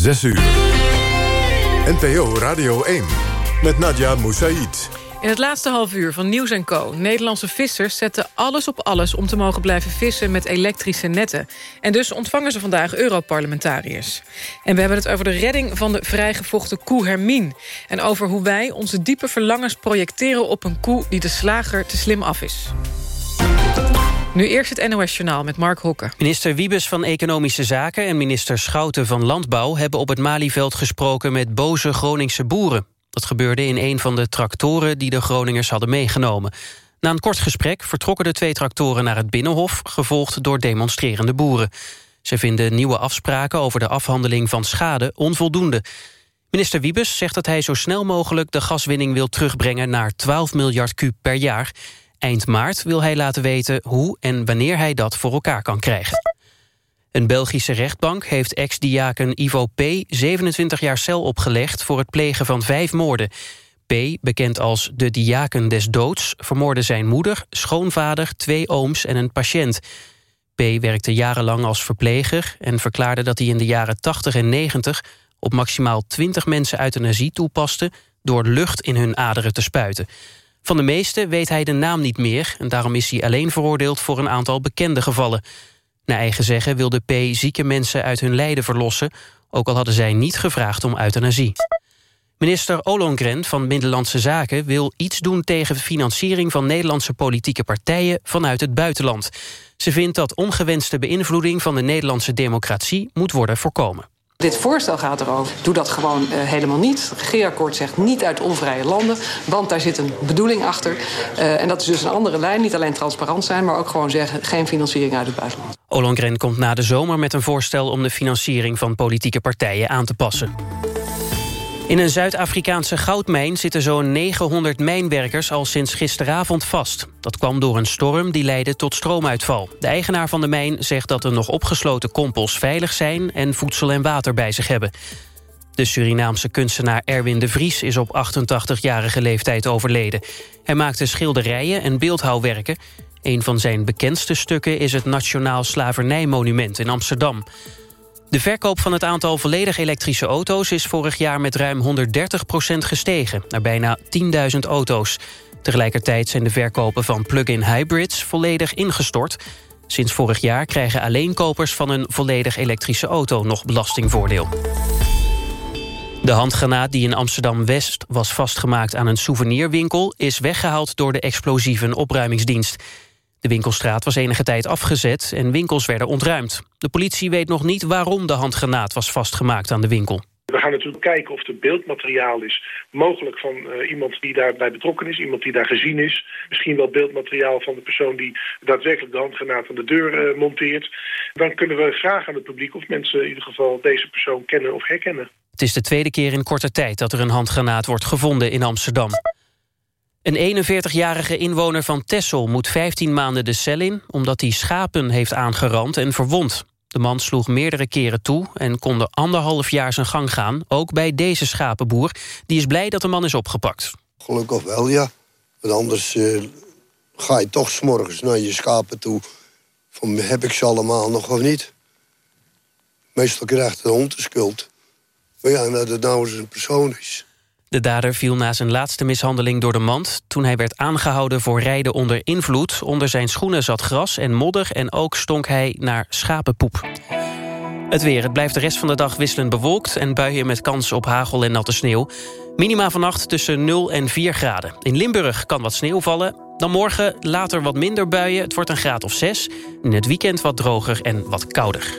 6 uur. NPO Radio 1 met Nadia Moussaïd. In het laatste half uur van Nieuws Co. Nederlandse vissers zetten alles op alles... om te mogen blijven vissen met elektrische netten. En dus ontvangen ze vandaag Europarlementariërs. En we hebben het over de redding van de vrijgevochten koe Hermine. En over hoe wij onze diepe verlangens projecteren op een koe... die de slager te slim af is. Nu eerst het NOS-journaal met Mark Hokke. Minister Wiebes van Economische Zaken en minister Schouten van Landbouw... hebben op het Malieveld gesproken met boze Groningse boeren. Dat gebeurde in een van de tractoren die de Groningers hadden meegenomen. Na een kort gesprek vertrokken de twee tractoren naar het Binnenhof... gevolgd door demonstrerende boeren. Ze vinden nieuwe afspraken over de afhandeling van schade onvoldoende. Minister Wiebes zegt dat hij zo snel mogelijk de gaswinning wil terugbrengen... naar 12 miljard kuub per jaar... Eind maart wil hij laten weten hoe en wanneer hij dat voor elkaar kan krijgen. Een Belgische rechtbank heeft ex-diaken Ivo P. 27 jaar cel opgelegd... voor het plegen van vijf moorden. P., bekend als de diaken des doods... vermoorde zijn moeder, schoonvader, twee ooms en een patiënt. P. werkte jarenlang als verpleger... en verklaarde dat hij in de jaren 80 en 90... op maximaal 20 mensen euthanasie toepaste... door lucht in hun aderen te spuiten. Van de meeste weet hij de naam niet meer... en daarom is hij alleen veroordeeld voor een aantal bekende gevallen. Naar eigen zeggen wilde P. zieke mensen uit hun lijden verlossen... ook al hadden zij niet gevraagd om euthanasie. Minister Ollongren van Binnenlandse Zaken wil iets doen tegen financiering van Nederlandse politieke partijen vanuit het buitenland. Ze vindt dat ongewenste beïnvloeding van de Nederlandse democratie moet worden voorkomen. Dit voorstel gaat erover, doe dat gewoon uh, helemaal niet. Het regeerakkoord zegt niet uit onvrije landen, want daar zit een bedoeling achter. Uh, en dat is dus een andere lijn, niet alleen transparant zijn... maar ook gewoon zeggen, geen financiering uit het buitenland. Ollongren komt na de zomer met een voorstel om de financiering van politieke partijen aan te passen. In een Zuid-Afrikaanse goudmijn zitten zo'n 900 mijnwerkers al sinds gisteravond vast. Dat kwam door een storm die leidde tot stroomuitval. De eigenaar van de mijn zegt dat er nog opgesloten kompels veilig zijn... en voedsel en water bij zich hebben. De Surinaamse kunstenaar Erwin de Vries is op 88-jarige leeftijd overleden. Hij maakte schilderijen en beeldhouwwerken. Een van zijn bekendste stukken is het Nationaal Slavernijmonument in Amsterdam. De verkoop van het aantal volledig elektrische auto's... is vorig jaar met ruim 130% gestegen, naar bijna 10.000 auto's. Tegelijkertijd zijn de verkopen van plug-in hybrids volledig ingestort. Sinds vorig jaar krijgen alleen kopers van een volledig elektrische auto... nog belastingvoordeel. De handgranaat die in Amsterdam-West was vastgemaakt aan een souvenirwinkel... is weggehaald door de explosieve opruimingsdienst. De winkelstraat was enige tijd afgezet en winkels werden ontruimd. De politie weet nog niet waarom de handgranaat was vastgemaakt aan de winkel. We gaan natuurlijk kijken of er beeldmateriaal is, mogelijk van uh, iemand die daarbij betrokken is, iemand die daar gezien is. Misschien wel beeldmateriaal van de persoon die daadwerkelijk de handgranaat aan de deur uh, monteert. Dan kunnen we vragen aan het publiek of mensen in ieder geval deze persoon kennen of herkennen. Het is de tweede keer in korte tijd dat er een handgranaat wordt gevonden in Amsterdam. Een 41-jarige inwoner van Tessel moet 15 maanden de cel in... omdat hij schapen heeft aangerand en verwond. De man sloeg meerdere keren toe en kon de anderhalf jaar zijn gang gaan... ook bij deze schapenboer. Die is blij dat de man is opgepakt. Gelukkig wel, ja. Want anders uh, ga je toch s'morgens naar je schapen toe... van heb ik ze allemaal nog of niet? Meestal krijgt de hond de schuld. Maar ja, dat het nou eens een persoon is... De dader viel na zijn laatste mishandeling door de mand... toen hij werd aangehouden voor rijden onder invloed. Onder zijn schoenen zat gras en modder... en ook stonk hij naar schapenpoep. Het weer. Het blijft de rest van de dag wisselend bewolkt... en buien met kans op hagel en natte sneeuw. Minima vannacht tussen 0 en 4 graden. In Limburg kan wat sneeuw vallen. Dan morgen later wat minder buien. Het wordt een graad of 6. In het weekend wat droger en wat kouder.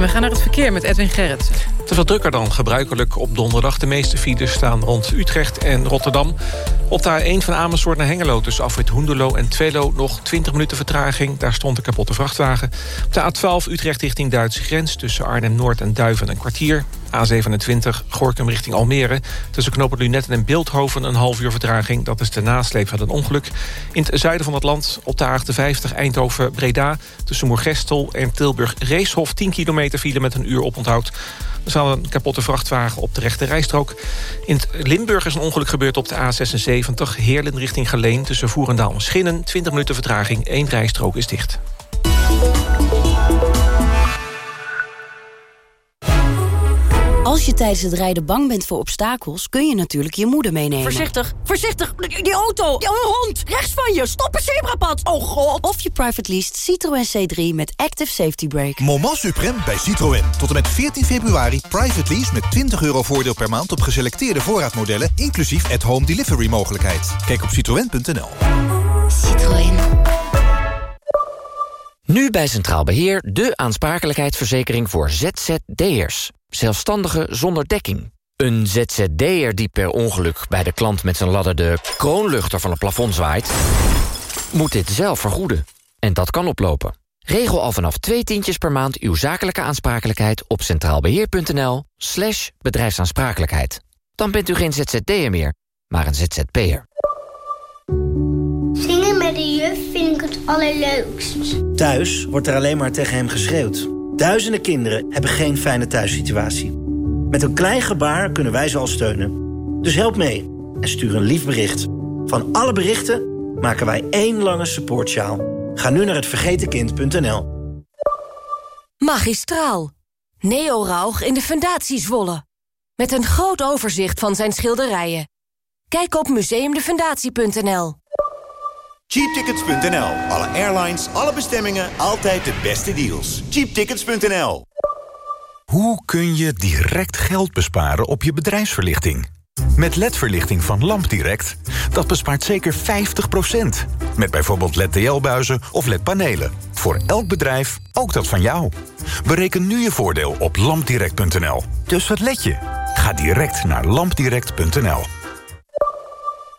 We gaan naar het verkeer met Edwin Gerritsen. Het is wat drukker dan gebruikelijk op donderdag. De meeste files staan rond Utrecht en Rotterdam. Op de A1 van Amersfoort naar Hengelo tussen afrit Hoenderlo en Twelo... nog 20 minuten vertraging, daar stond een kapotte vrachtwagen. Op de A12 Utrecht richting Duitse grens tussen Arnhem-Noord en Duiven een kwartier. A27 Gorkum richting Almere. Tussen knopen Lunetten en Beeldhoven een half uur vertraging. Dat is de nasleep van een ongeluk. In het zuiden van het land op de A58 Eindhoven-Breda... tussen Moergestel en Tilburg-Reeshof 10 kilometer file met een uur oponthoud. Er staat een kapotte vrachtwagen op de rechte rijstrook. In Limburg is een ongeluk gebeurd op de A76. Heerlen richting Geleen tussen Voerendaal en Schinnen. 20 minuten vertraging, één rijstrook is dicht. Als je tijdens het rijden bang bent voor obstakels... kun je natuurlijk je moeder meenemen. Voorzichtig, voorzichtig! Die auto! Die hond! Rechts van je! Stop een zebrapad! Oh god! Of je private lease Citroën C3 met Active Safety Brake. Moment supreme bij Citroën. Tot en met 14 februari private lease met 20 euro voordeel per maand... op geselecteerde voorraadmodellen, inclusief at-home delivery mogelijkheid. Kijk op citroën.nl. Citroën. Nu bij Centraal Beheer de aansprakelijkheidsverzekering voor ZZD'ers. Zelfstandigen zonder dekking. Een ZZD'er die per ongeluk bij de klant met zijn ladder de kroonluchter van het plafond zwaait... moet dit zelf vergoeden. En dat kan oplopen. Regel al vanaf twee tientjes per maand uw zakelijke aansprakelijkheid op centraalbeheer.nl slash bedrijfsaansprakelijkheid. Dan bent u geen ZZD'er meer, maar een ZZP'er. Zingen met de juf vind ik het allerleukst. Thuis wordt er alleen maar tegen hem geschreeuwd. Duizenden kinderen hebben geen fijne thuissituatie. Met een klein gebaar kunnen wij ze al steunen. Dus help mee en stuur een lief bericht. Van alle berichten maken wij één lange supportsjaal. Ga nu naar hetvergetenkind.nl. Magistraal. Neo Rauch in de Fundatie Zwolle. Met een groot overzicht van zijn schilderijen. Kijk op museumdefundatie.nl. Cheaptickets.nl. Alle airlines, alle bestemmingen, altijd de beste deals. Cheaptickets.nl. Hoe kun je direct geld besparen op je bedrijfsverlichting? Met LED-verlichting van LampDirect, dat bespaart zeker 50%. Met bijvoorbeeld LED-TL-buizen of LED-panelen. Voor elk bedrijf, ook dat van jou. Bereken nu je voordeel op lampdirect.nl. Dus wat let je? Ga direct naar lampdirect.nl.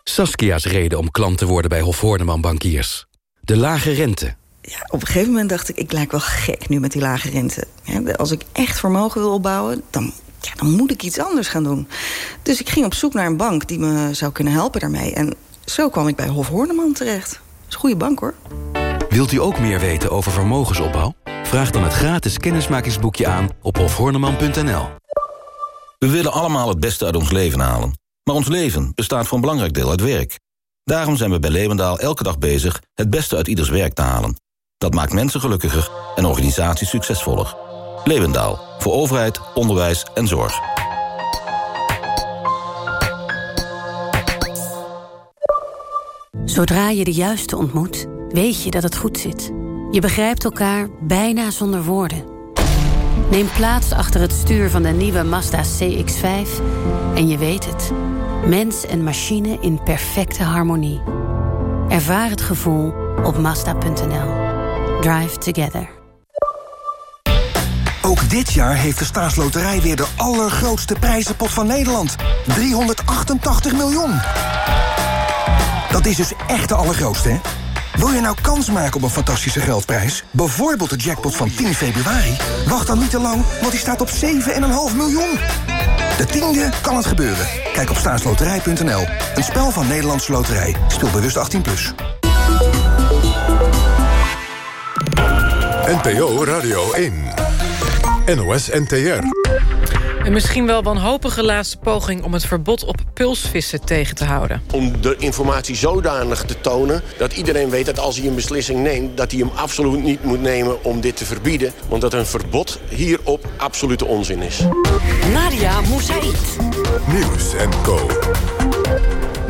Saskia's reden om klant te worden bij Hof Horneman Bankiers. De lage rente. Ja, op een gegeven moment dacht ik, ik lijk wel gek nu met die lage rente. als ik echt vermogen wil opbouwen, dan, ja, dan moet ik iets anders gaan doen. Dus ik ging op zoek naar een bank die me zou kunnen helpen daarmee. En zo kwam ik bij Hof Horneman terecht. Dat is een goede bank, hoor. Wilt u ook meer weten over vermogensopbouw? Vraag dan het gratis kennismakingsboekje aan op hofhorneman.nl. We willen allemaal het beste uit ons leven halen. Maar ons leven bestaat voor een belangrijk deel uit werk. Daarom zijn we bij Levendaal elke dag bezig het beste uit ieders werk te halen. Dat maakt mensen gelukkiger en organisaties succesvoller. Levendaal, voor overheid, onderwijs en zorg. Zodra je de juiste ontmoet, weet je dat het goed zit. Je begrijpt elkaar bijna zonder woorden. Neem plaats achter het stuur van de nieuwe Mazda CX-5 en je weet het. Mens en machine in perfecte harmonie. Ervaar het gevoel op Mazda.nl. Drive together. Ook dit jaar heeft de staatsloterij weer de allergrootste prijzenpot van Nederland. 388 miljoen. Dat is dus echt de allergrootste, hè? Wil je nou kans maken op een fantastische geldprijs? Bijvoorbeeld de jackpot van 10 februari? Wacht dan niet te lang, want die staat op 7,5 miljoen. De tiende kan het gebeuren. Kijk op staatsloterij.nl. Een spel van Nederlandse Loterij. Speel bewust 18+. Plus. NPO Radio 1. NOS NTR. Een misschien wel wanhopige laatste poging om het verbod op pulsvissen tegen te houden. Om de informatie zodanig te tonen dat iedereen weet dat als hij een beslissing neemt... dat hij hem absoluut niet moet nemen om dit te verbieden. Want dat een verbod hierop absolute onzin is. Nadia Moussaïd. Nieuws en Co.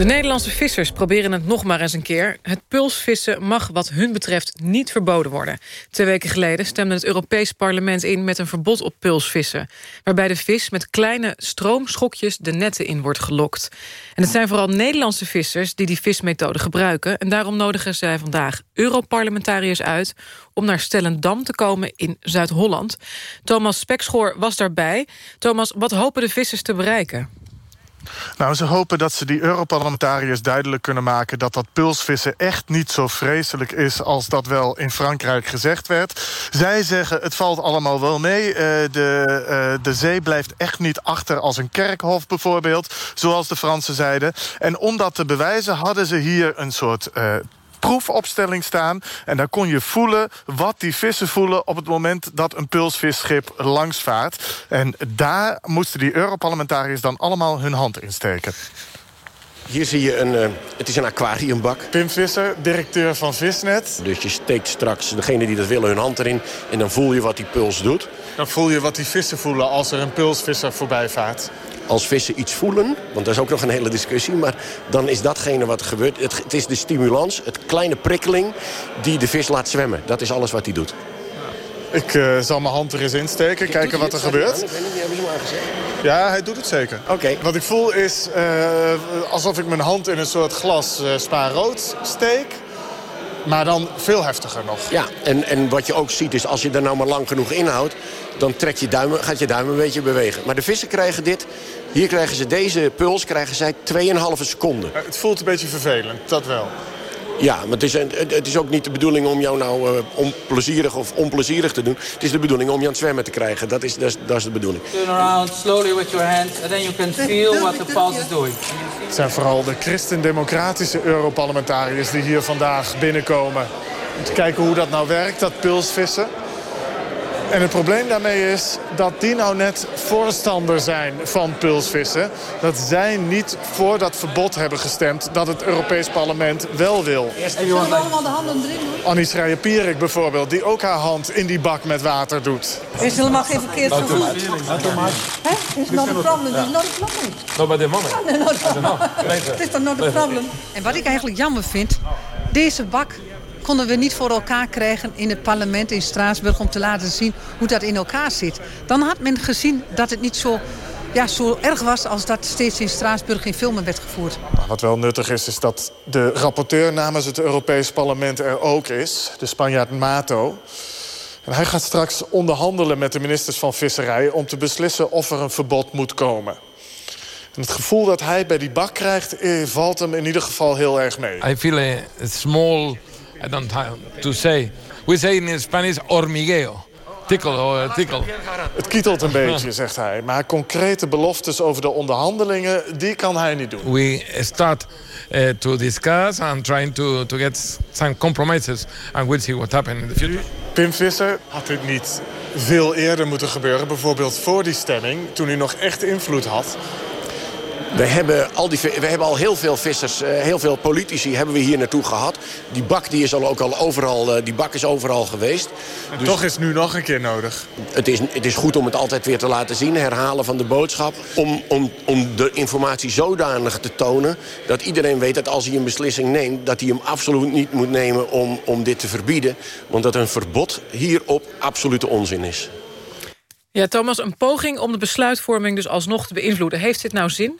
De Nederlandse vissers proberen het nog maar eens een keer. Het pulsvissen mag wat hun betreft niet verboden worden. Twee weken geleden stemde het Europees Parlement in... met een verbod op pulsvissen. Waarbij de vis met kleine stroomschokjes de netten in wordt gelokt. En het zijn vooral Nederlandse vissers die die vismethode gebruiken. En daarom nodigen zij vandaag Europarlementariërs uit... om naar Stellendam te komen in Zuid-Holland. Thomas Spekschoor was daarbij. Thomas, wat hopen de vissers te bereiken? Nou, ze hopen dat ze die Europarlementariërs duidelijk kunnen maken... dat dat pulsvissen echt niet zo vreselijk is... als dat wel in Frankrijk gezegd werd. Zij zeggen, het valt allemaal wel mee. Uh, de, uh, de zee blijft echt niet achter als een kerkhof bijvoorbeeld. Zoals de Fransen zeiden. En om dat te bewijzen hadden ze hier een soort... Uh, proefopstelling staan. En daar kon je voelen wat die vissen voelen... op het moment dat een pulsvisschip langsvaart. En daar moesten die Europarlementariërs dan allemaal hun hand in steken. Hier zie je een, uh, het is een aquariumbak. Pim Visser, directeur van Visnet. Dus je steekt straks, degene die dat willen, hun hand erin... en dan voel je wat die puls doet. Dan voel je wat die vissen voelen als er een pulsvisser voorbij vaart. Als vissen iets voelen, want dat is ook nog een hele discussie... maar dan is datgene wat er gebeurt. Het, het is de stimulans, het kleine prikkeling die de vis laat zwemmen. Dat is alles wat hij doet. Ik uh, zal mijn hand er eens insteken, kijken wat er gebeurt. Ik weet niet, hebben ze hem aangezegd? Ja, hij doet het zeker. Oké. Wat ik voel is uh, alsof ik mijn hand in een soort glas uh, spaarrood steek. Maar dan veel heftiger nog. Ja, en, en wat je ook ziet is als je er nou maar lang genoeg inhoudt... dan trek je duimen, gaat je duim een beetje bewegen. Maar de vissen krijgen dit. Hier krijgen ze deze puls krijgen zij 2,5 seconden. Het voelt een beetje vervelend, dat wel. Ja, maar het is, het is ook niet de bedoeling om jou nou uh, onplezierig of onplezierig te doen. Het is de bedoeling om je aan het zwemmen te krijgen. Dat is, dat is, dat is de bedoeling. Turn around slowly with your hands and then you can feel what the pulse is doing. Het zijn vooral de christendemocratische Europarlementariërs die hier vandaag binnenkomen. Om te kijken hoe dat nou werkt, dat pulsvissen. En het probleem daarmee is dat die nou net voorstander zijn van pulsvissen. Dat zij niet voor dat verbod hebben gestemd dat het Europees Parlement wel wil. En je allemaal de handen erin doen? Annie Schreier-Pierik bijvoorbeeld, die ook haar hand in die bak met water doet. Is helemaal geen verkeerd gevoel. Hè? Is not a problem, is not a problem. No, by the moment. Het is toch not a problem. En wat ik eigenlijk jammer vind, deze bak konden we niet voor elkaar krijgen in het parlement in Straatsburg... om te laten zien hoe dat in elkaar zit. Dan had men gezien dat het niet zo, ja, zo erg was... als dat steeds in Straatsburg in filmen werd gevoerd. Wat wel nuttig is, is dat de rapporteur namens het Europees Parlement er ook is. De Spanjaard Mato. En hij gaat straks onderhandelen met de ministers van Visserij... om te beslissen of er een verbod moet komen. En het gevoel dat hij bij die bak krijgt, eh, valt hem in ieder geval heel erg mee. I feel a small I don't have to say. We say in Spanish hormigueo. Tickle, oh, tickle. Het kietelt een beetje, zegt hij. Maar concrete beloftes over de onderhandelingen, die kan hij niet doen. We start uh, to discuss and trying to, to get some compromises. And we'll see what happens in the future. Pim Visser had dit niet veel eerder moeten gebeuren. Bijvoorbeeld voor die stemming, toen hij nog echt invloed had. We hebben, al die, we hebben al heel veel vissers, heel veel politici hebben we hier naartoe gehad. Die bak die is al ook al overal, die bak is overal geweest. En dus toch is het nu nog een keer nodig. Het is, het is goed om het altijd weer te laten zien, herhalen van de boodschap. Om, om, om de informatie zodanig te tonen dat iedereen weet dat als hij een beslissing neemt... dat hij hem absoluut niet moet nemen om, om dit te verbieden. Want dat een verbod hierop absolute onzin is. Ja, Thomas, een poging om de besluitvorming dus alsnog te beïnvloeden. Heeft dit nou zin?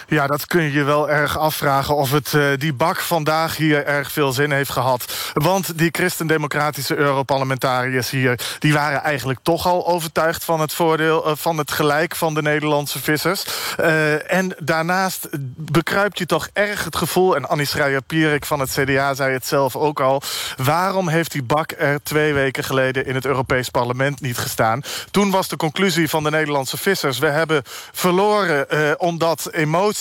Ja, dat kun je wel erg afvragen of het, uh, die bak vandaag hier erg veel zin heeft gehad. Want die christendemocratische Europarlementariërs hier... die waren eigenlijk toch al overtuigd van het voordeel... Uh, van het gelijk van de Nederlandse vissers. Uh, en daarnaast bekruipt je toch erg het gevoel... en Annie Schreier-Pierik van het CDA zei het zelf ook al... waarom heeft die bak er twee weken geleden... in het Europees Parlement niet gestaan? Toen was de conclusie van de Nederlandse vissers... we hebben verloren omdat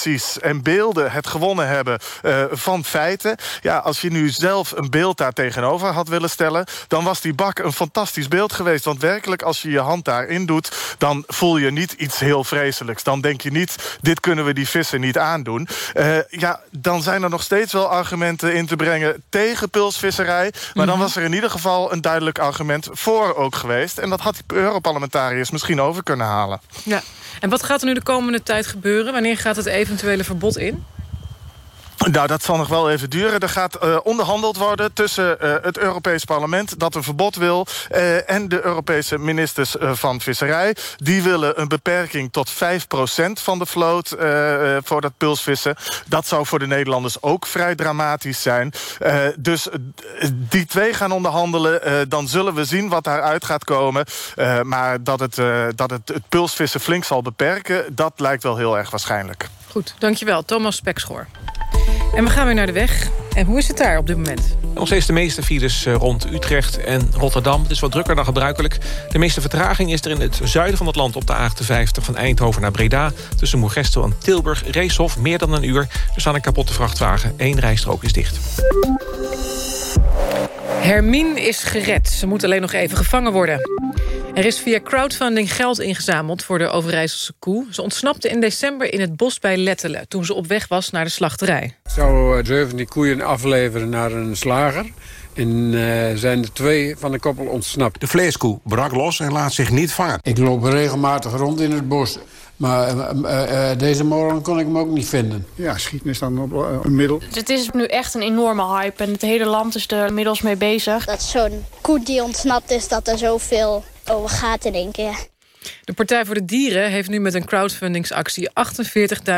emoties en beelden het gewonnen hebben uh, van feiten. Ja, als je nu zelf een beeld daar tegenover had willen stellen... dan was die bak een fantastisch beeld geweest. Want werkelijk, als je je hand daarin doet... dan voel je niet iets heel vreselijks. Dan denk je niet, dit kunnen we die vissen niet aandoen. Uh, ja, dan zijn er nog steeds wel argumenten in te brengen... tegen pulsvisserij. Maar mm -hmm. dan was er in ieder geval een duidelijk argument voor ook geweest. En dat had die Europarlementariërs misschien over kunnen halen. Ja. En wat gaat er nu de komende tijd gebeuren? Wanneer gaat het eventuele verbod in? Nou, dat zal nog wel even duren. Er gaat uh, onderhandeld worden tussen uh, het Europees Parlement... dat een verbod wil, uh, en de Europese ministers van Visserij. Die willen een beperking tot 5% van de vloot voor dat pulsvissen. Dat zou voor de Nederlanders ook vrij dramatisch zijn. dus die twee gaan onderhandelen. dan zullen we zien wat daaruit gaat komen. maar dat het, dat het, het pulsvissen flink zal beperken... dat lijkt wel heel erg waarschijnlijk. Goed, dankjewel. Thomas Spekschoor. En we gaan weer naar de weg. En hoe is het daar op dit moment? Nog steeds de meeste files rond Utrecht en Rotterdam. Het is wat drukker dan gebruikelijk. De meeste vertraging is er in het zuiden van het land... op de A58 van Eindhoven naar Breda. Tussen Moergestel en Tilburg. Reeshof meer dan een uur. Er staat een kapotte vrachtwagen. Eén rijstrook is dicht. Hermine is gered. Ze moet alleen nog even gevangen worden. Er is via crowdfunding geld ingezameld voor de Overijsselse koe. Ze ontsnapte in december in het bos bij Lettelen... toen ze op weg was naar de slachterij. Ik zou zeven die koeien afleveren naar een slager. En uh, zijn er twee van de koppel ontsnapt. De vleeskoe brak los en laat zich niet vangen. Ik loop regelmatig rond in het bos. Maar uh, uh, deze morgen kon ik hem ook niet vinden. Ja, schieten is dan op een middel. Het is nu echt een enorme hype en het hele land is er inmiddels mee bezig. Dat zo'n koe die ontsnapt is, dat er zoveel over in één keer. De Partij voor de Dieren heeft nu met een crowdfundingsactie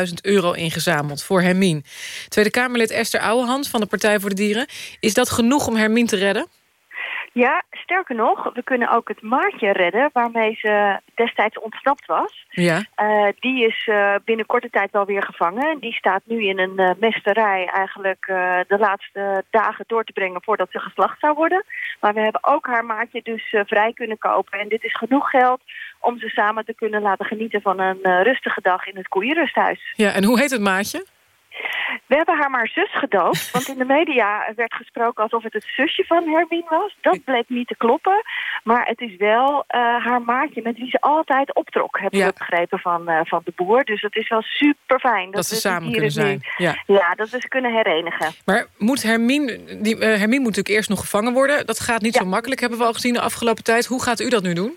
48.000 euro ingezameld voor Hermine. Tweede Kamerlid Esther Ouwehand van de Partij voor de Dieren. Is dat genoeg om Hermine te redden? Ja, sterker nog, we kunnen ook het maatje redden waarmee ze destijds ontsnapt was. Ja. Uh, die is uh, binnen korte tijd wel weer gevangen. Die staat nu in een uh, mesterij eigenlijk de laatste dagen door te brengen voordat ze geslacht zou worden. Maar we hebben ook haar maatje dus vrij kunnen kopen. En dit is genoeg geld om ze samen te kunnen laten genieten van een rustige dag in het koeienrusthuis. Ja, en hoe heet het maatje? We hebben haar maar zus gedoopt, want in de media werd gesproken alsof het het zusje van Hermine was. Dat bleek niet te kloppen, maar het is wel uh, haar maatje met wie ze altijd optrok, hebben ja. we begrepen van, uh, van de boer. Dus het is wel super fijn dat, dat ze samen kunnen zijn. Ja. ja, dat we ze kunnen herenigen. Maar moet Hermine, die, uh, Hermine moet natuurlijk eerst nog gevangen worden. Dat gaat niet ja. zo makkelijk, hebben we al gezien de afgelopen tijd. Hoe gaat u dat nu doen?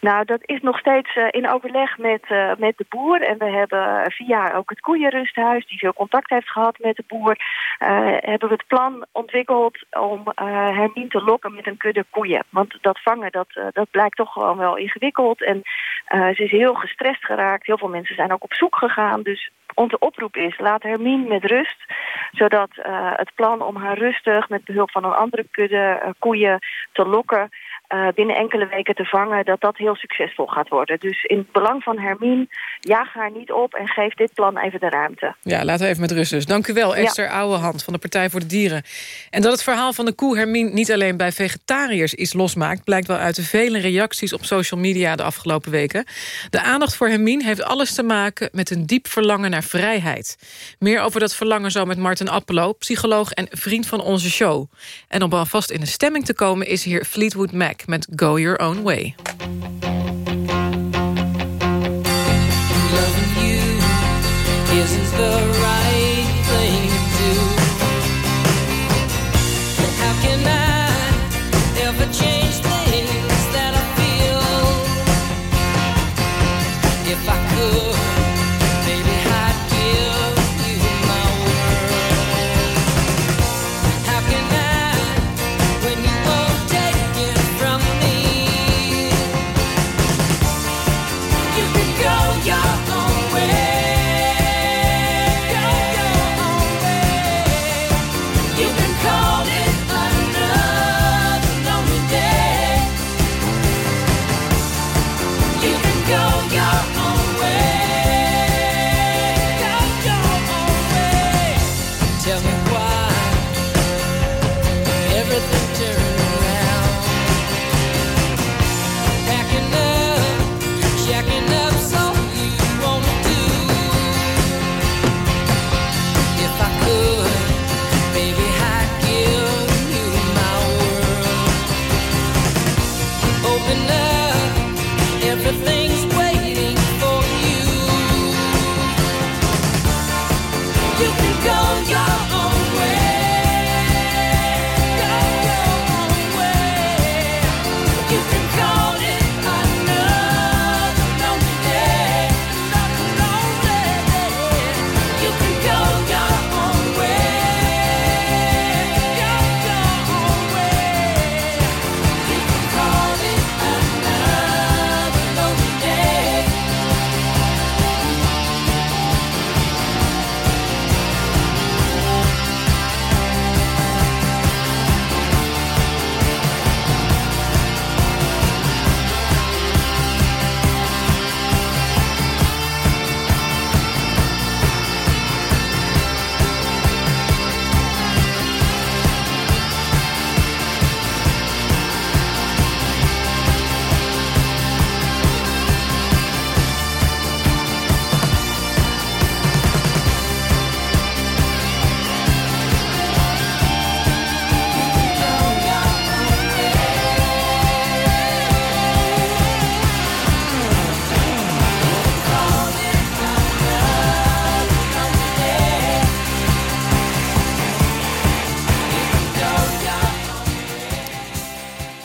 Nou, dat is nog steeds uh, in overleg met, uh, met de boer. En we hebben via ook het koeienrusthuis, die veel contact heeft gehad met de boer... Uh, hebben we het plan ontwikkeld om Hermine te lokken met een kudde koeien. Want dat vangen, dat, dat blijkt toch gewoon wel ingewikkeld. En ze is heel gestrest geraakt. Heel veel mensen zijn ook op zoek gegaan. Dus onze oproep is, laat Hermine met rust. Zodat het plan om haar rustig met behulp van een andere kudde koeien te lokken... Uh, binnen enkele weken te vangen, dat dat heel succesvol gaat worden. Dus in het belang van Hermine, jaag haar niet op en geef dit plan even de ruimte. Ja, laten we even met rust dus. Dank u wel, Esther ja. Ouwehand van de Partij voor de Dieren. En dat het verhaal van de koe Hermine niet alleen bij vegetariërs iets losmaakt... blijkt wel uit de vele reacties op social media de afgelopen weken. De aandacht voor Hermine heeft alles te maken met een diep verlangen naar vrijheid. Meer over dat verlangen zo met Martin Appelo, psycholoog en vriend van onze show. En om alvast in de stemming te komen is hier Fleetwood Mac Black met Go Your Own Way. Loving you isn't the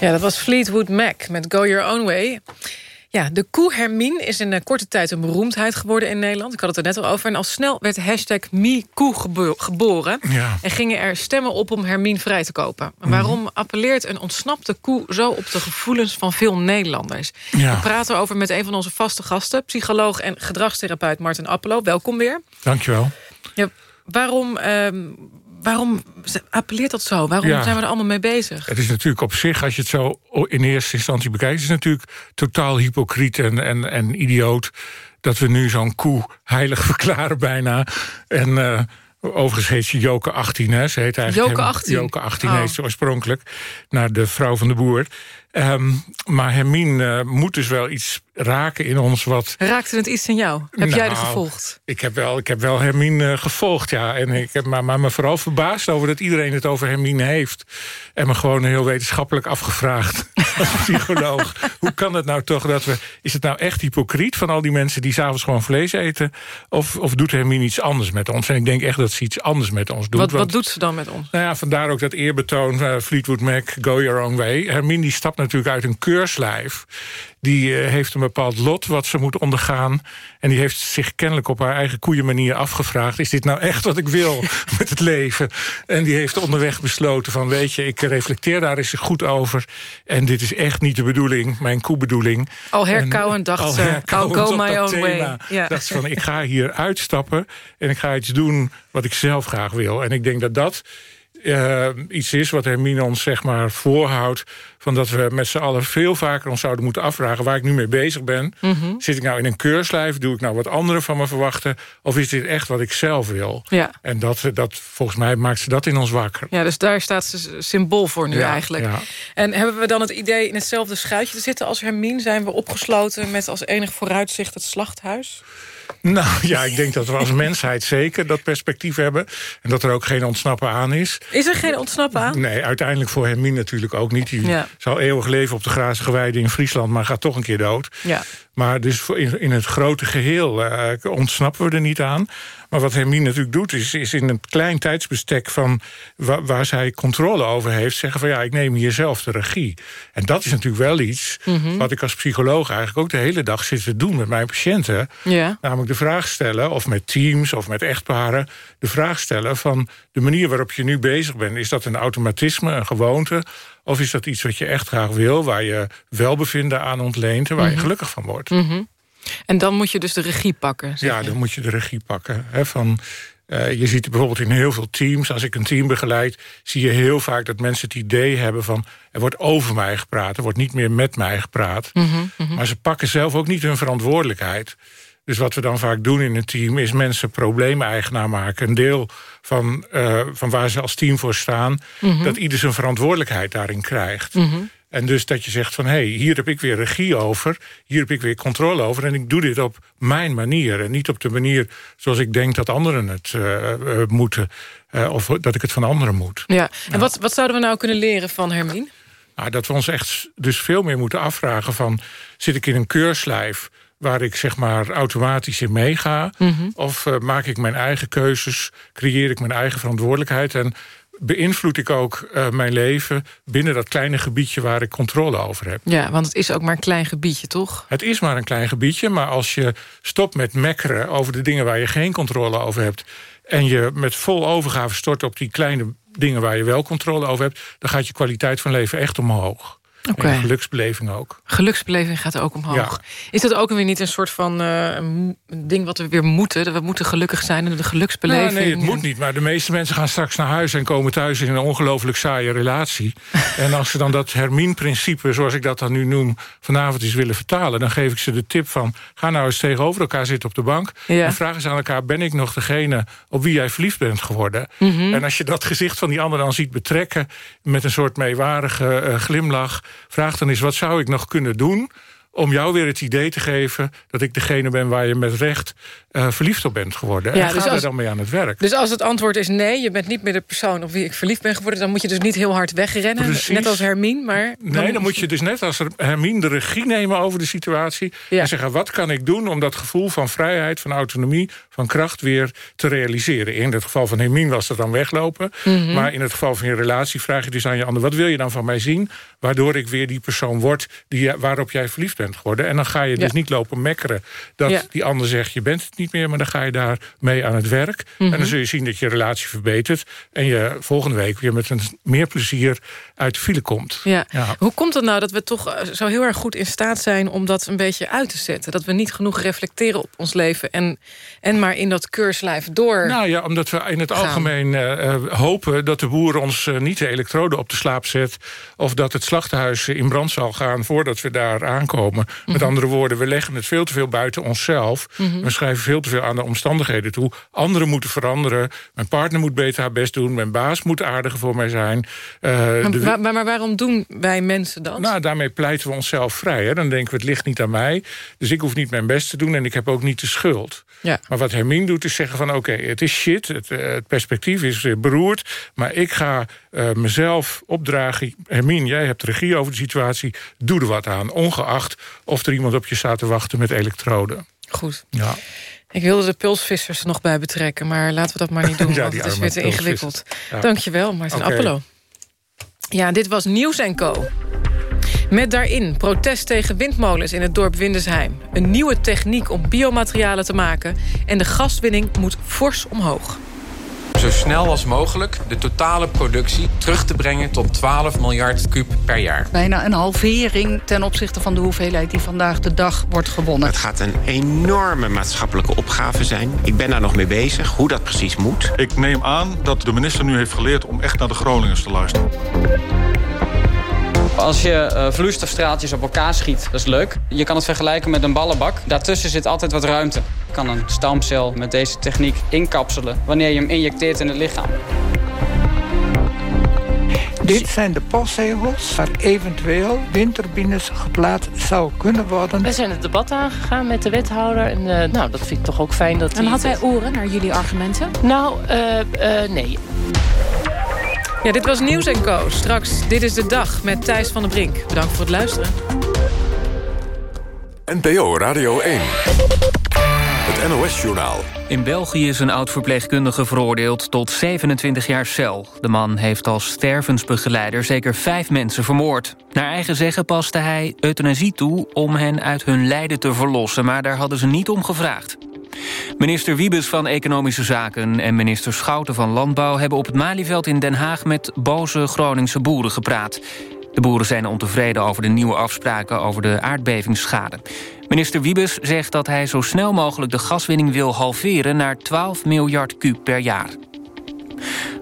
Ja, dat was Fleetwood Mac met Go Your Own Way. Ja, de koe Hermine is in een korte tijd een beroemdheid geworden in Nederland. Ik had het er net al over. En al snel werd hashtag MeKoe geboren. Ja. En gingen er stemmen op om Hermine vrij te kopen. Maar waarom appelleert een ontsnapte koe zo op de gevoelens van veel Nederlanders? Ja. We praten over met een van onze vaste gasten. Psycholoog en gedragstherapeut Martin Appelo. Welkom weer. Dankjewel. Ja, waarom, ehm, waarom appelleert dat zo? Waarom Ja. zijn we er allemaal mee bezig? Het is natuurlijk op zich, als je het zo in eerste instantie bekijkt... is het natuurlijk totaal hypocriet en, en, en idioot... dat we nu zo'n koe heilig verklaren bijna. En eh, overigens heet ze Joke 18, hè? Ze heet eigenlijk Joke Hem- 18? Joke 18 Oh. heet ze oorspronkelijk. Naar de vrouw van de boer. Ehm, maar Hermine eh, moet dus wel iets raken in ons wat... Raakte het iets in jou? Heb jij er Nou, gevolgd? Ik heb wel, ik heb wel Hermine eh, gevolgd, ja. En ik heb maar, maar me vooral verbaasd over dat iedereen het over Hermine heeft. En me gewoon heel wetenschappelijk afgevraagd als psycholoog. Hoe kan het nou toch dat we... Is het nou echt hypocriet van al die mensen die s'avonds gewoon vlees eten? Of, of doet Hermine iets anders met ons? En ik denk echt dat ze iets anders met ons doet. Wat, want- wat doet ze dan met ons? nou ja, vandaar ook dat eerbetoon eh, Fleetwood Mac, Go Your Own Way. Hermine die stapt natuurlijk uit een keurslijf. Die eh, heeft een bepaald lot wat ze moet ondergaan. En die heeft zich kennelijk op haar eigen koeienmanier afgevraagd... is dit nou echt wat ik wil met het leven? En die heeft onderweg besloten van... weet je, ik reflecteer daar eens goed over. En dit is echt niet de bedoeling, mijn koebedoeling. Al herkauwend dacht al ze, I'll go my own thema way. Ja. dacht ze van, ik ga hier uitstappen... en ik ga iets doen wat ik zelf graag wil. En ik denk dat dat eh, iets is wat Hermine ons zeg maar voorhoudt... van dat we met z'n allen veel vaker ons zouden moeten afvragen... waar ik nu mee bezig ben. Mhm. Zit ik nou in een keurslijf? Doe ik nou wat anderen van me verwachten? Of is dit echt wat ik zelf wil? Ja. En dat, dat, volgens mij maakt ze dat in ons wakker. Ja, dus daar staat ze symbool voor nu Ja, eigenlijk. ja. En hebben we dan het idee in hetzelfde schuitje te zitten als Hermine? Zijn we opgesloten met als enig vooruitzicht het slachthuis? Nou ja, ik denk dat we als mensheid zeker dat perspectief hebben. En dat er ook geen ontsnappen aan is. Is er geen ontsnappen aan? Nee, uiteindelijk voor Hermine natuurlijk ook niet. Die Ja. zal eeuwig leven op de grazige weide in Friesland... maar gaat toch een keer dood. Ja. Maar dus in, in het grote geheel eh, ontsnappen we er niet aan. Maar wat Hermine natuurlijk doet, is, is in een klein tijdsbestek... van wa- waar zij controle over heeft, zeggen van... ja, ik neem hier zelf de regie. En dat is natuurlijk wel iets Mhm. wat ik als psycholoog... eigenlijk ook de hele dag zit te doen met mijn patiënten. Ja. Namelijk de vraag stellen, of met teams of met echtparen... de vraag stellen van de manier waarop je nu bezig bent... is dat een automatisme, een gewoonte... of is dat iets wat je echt graag wil... waar je welbevinden aan ontleent en waar je Mhm. gelukkig van wordt? Mhm. En dan moet je dus de regie pakken. Ja, je. dan moet je de regie pakken. Hè, van, eh, je ziet bijvoorbeeld in heel veel teams, als ik een team begeleid... zie je heel vaak dat mensen het idee hebben van... er wordt over mij gepraat, er wordt niet meer met mij gepraat. Mhm. Maar ze pakken zelf ook niet hun verantwoordelijkheid. Dus wat we dan vaak doen in een team... is mensen problemen-eigenaar maken. Een deel van, eh, van waar ze als team voor staan... Mhm. dat ieder zijn verantwoordelijkheid daarin krijgt. Mhm. En dus dat je zegt van, hé, hey, hier heb ik weer regie over... hier heb ik weer controle over... en ik doe dit op mijn manier... en niet op de manier zoals ik denk dat anderen het eh, eh, moeten... of dat ik het van anderen moet. Ja. En wat, wat zouden we nou kunnen leren van Hermine? Nou, dat we ons echt dus veel meer moeten afvragen van... zit ik in een keurslijf waar ik zeg maar automatisch in meega... Mhm. of eh, maak ik mijn eigen keuzes, creëer ik mijn eigen verantwoordelijkheid... en beïnvloed ik ook eh, mijn leven binnen dat kleine gebiedje waar ik controle over heb. Ja, want het is ook maar een klein gebiedje, toch? Het is maar een klein gebiedje, maar als je stopt met mekkeren... over de dingen waar je geen controle over hebt... en je met vol overgave stort op die kleine dingen waar je wel controle over hebt... dan gaat je kwaliteit van leven echt omhoog. En je geluksbeleving ook. Geluksbeleving gaat ook omhoog. Is dat ook weer niet een soort van eh, een ding wat we weer moeten? Dat we moeten gelukkig zijn en de geluksbeleving... Nou, nee, het moet niet. Maar de meeste mensen gaan straks naar huis... en komen thuis in een ongelooflijk saaie relatie. en als ze dan dat Hermine-principe, zoals ik dat dan nu noem... vanavond eens willen vertalen... dan geef ik ze de tip van... ga nou eens tegenover elkaar zitten op de bank... Ja. en vraag eens aan elkaar... ben ik nog degene op wie jij verliefd bent geworden? Mhm. En als je dat gezicht van die ander dan ziet betrekken... met een soort meewarige eh, glimlach... vraag dan eens, wat zou ik nog kunnen doen om jou weer het idee te geven... dat ik degene ben waar je met recht uh, verliefd op bent geworden. Ja, en dus ga er dan mee aan het werk. Dus als het antwoord is nee, je bent niet meer de persoon... op wie ik verliefd ben geworden... dan moet je dus niet heel hard wegrennen, Precies. net als Hermine. Maar Nee, dan moet je dus net als Hermine de regie nemen over de situatie... en zeggen, wat kan ik doen om dat gevoel van vrijheid, van autonomie... van kracht weer te realiseren. In het geval van Hermine was dat dan weglopen. Mhm. Maar in het geval van je relatie vraag je dus aan je ander... wat wil je dan van mij zien, waardoor ik weer die persoon word... Die, waarop jij verliefd bent geworden. En dan ga je dus niet lopen mekkeren dat die ander zegt... je bent het niet meer, maar dan ga je daar mee aan het werk. En dan mhm. zul je zien dat je relatie verbetert... en je volgende week weer met een meer plezier uit de file komt. Ja. Hoe komt het nou dat we toch eh, zo heel erg goed in staat zijn... om dat een beetje uit te zetten? Dat we niet genoeg reflecteren op ons leven... en, en maar in dat keurslijf door Nou ja, omdat we in het algemeen uh, hopen... dat de boer ons uh, niet de elektroden op de slaap zet... of dat het slachthuis in brand zal gaan voordat we daar aankomen. Met mhm. andere woorden, we leggen het veel te veel buiten onszelf. Mhm. We schrijven veel te veel aan de omstandigheden toe. Anderen moeten veranderen. Mijn partner moet beter haar best doen. Mijn baas moet aardiger voor mij zijn. maar, maar, maar, waarom doen wij mensen dat? Nou, daarmee pleiten we onszelf vrij. Hè? Dan denken we, het ligt niet aan mij. Dus ik hoef niet mijn best te doen en ik heb ook niet de schuld. Ja. Maar wat Hermine doet is zeggen van... oké, het is shit, het, eh, het, perspectief is beroerd... maar ik ga uh, mezelf opdragen... Hermine, jij hebt regie over de situatie, doe er wat aan. Ongeacht of er iemand op je staat te wachten met elektroden. Goed. Ja. Ik wilde de pulsvissers er nog bij betrekken... maar laten we dat maar niet doen, ja, want het is weer te ingewikkeld. Ja. Dankjewel, Martin okay. Appelo. Ja, dit was Nieuws Co. Met daarin protest tegen windmolens in het dorp Windesheim. Een nieuwe techniek om biomaterialen te maken. En de gaswinning moet fors omhoog. Zo snel als mogelijk de totale productie terug te brengen tot 12 miljard kub per jaar. Bijna een halvering ten opzichte van de hoeveelheid die vandaag de dag wordt gewonnen. Het gaat een enorme maatschappelijke opgave zijn. Ik ben daar nog mee bezig, hoe dat precies moet. Ik neem aan dat de minister nu heeft geleerd om echt naar de Groningers te luisteren. Als je uh, vloeistofstraaltjes op elkaar schiet, dat is leuk. Je kan het vergelijken met een ballenbak. Daartussen zit altijd wat ruimte. Je kan een stamcel met deze techniek inkapselen... wanneer je hem injecteert in het lichaam. Dit zijn de postzegels waar eventueel windturbines geplaatst zou kunnen worden. We zijn het debat aangegaan met de wethouder. En uh, nou, dat vind ik toch ook fijn dat En had hij oren naar jullie argumenten? Nou, uh, uh, nee. Ja, dit was Nieuws Co. Straks Dit is de Dag met Thijs van der Brink. Bedankt voor het luisteren. NPO Radio 1. Het NOS-journaal. In België is een oud-verpleegkundige veroordeeld tot 27 jaar cel. De man heeft als stervensbegeleider zeker vijf mensen vermoord. Naar eigen zeggen paste hij euthanasie toe om hen uit hun lijden te verlossen... maar daar hadden ze niet om gevraagd. Minister Wiebes van Economische Zaken en minister Schouten van Landbouw... hebben op het Malieveld in Den Haag met boze Groningse boeren gepraat. De boeren zijn ontevreden over de nieuwe afspraken over de aardbevingsschade. Minister Wiebes zegt dat hij zo snel mogelijk de gaswinning wil halveren... naar 12 miljard kub per jaar.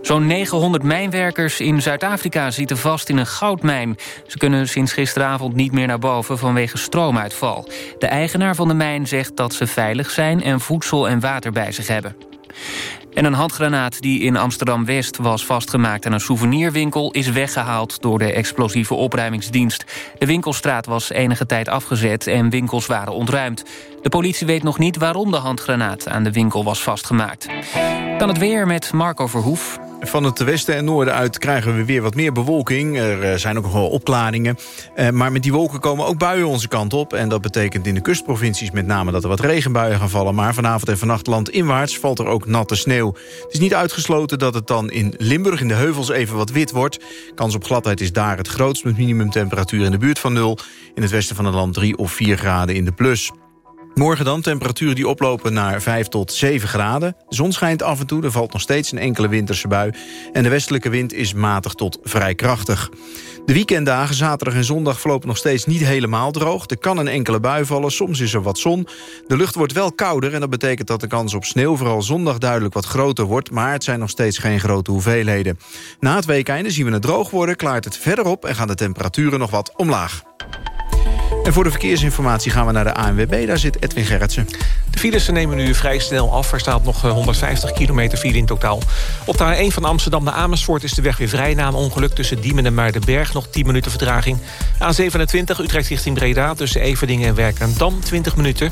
Zo'n 900 mijnwerkers in Zuid-Afrika zitten vast in een goudmijn. Ze kunnen sinds gisteravond niet meer naar boven vanwege stroomuitval. De eigenaar van de mijn zegt dat ze veilig zijn... en voedsel en water bij zich hebben. En een handgranaat die in Amsterdam-West was vastgemaakt aan een souvenirwinkel... is weggehaald door de explosieve opruimingsdienst. De winkelstraat was enige tijd afgezet en winkels waren ontruimd. De politie weet nog niet waarom de handgranaat aan de winkel was vastgemaakt. Dan het weer met Marco Verhoef. Van het westen en noorden uit krijgen we weer wat meer bewolking. Er eh, zijn ook nog wel opklaringen. Eh, maar met die wolken komen ook buien onze kant op. En dat betekent in de kustprovincies met name dat er wat regenbuien gaan vallen. Maar vanavond en vannacht landinwaarts valt er ook natte sneeuw. Het is niet uitgesloten dat het dan in Limburg in de heuvels even wat wit wordt. Kans op gladheid is daar het grootst met minimumtemperatuur in de buurt van nul. In het westen van het land 3 of 4 graden in de plus. Morgen dan temperaturen die oplopen naar 5 tot 7 graden. De zon schijnt af en toe, er valt nog steeds een enkele winterse bui. En de westelijke wind is matig tot vrij krachtig. De weekenddagen, zaterdag en zondag, verlopen nog steeds niet helemaal droog. Er kan een enkele bui vallen, soms is er wat zon. De lucht wordt wel kouder en dat betekent dat de kans op sneeuw... vooral zondag duidelijk wat groter wordt, maar het zijn nog steeds geen grote hoeveelheden. Na het weekeinde zien we het droog worden, klaart het verder op... en gaan de temperaturen nog wat omlaag. En voor de verkeersinformatie gaan we naar de ANWB. Daar zit Edwin Gerritsen. De files nemen nu vrij snel af. Er staat nog 150 kilometer file in totaal. Op de A1 van Amsterdam naar Amersfoort is de weg weer vrij... na een ongeluk tussen Diemen en Muidenberg. Nog 10 minuten vertraging. A27 Utrecht richting Breda tussen Everdingen en Werkendam 20 minuten.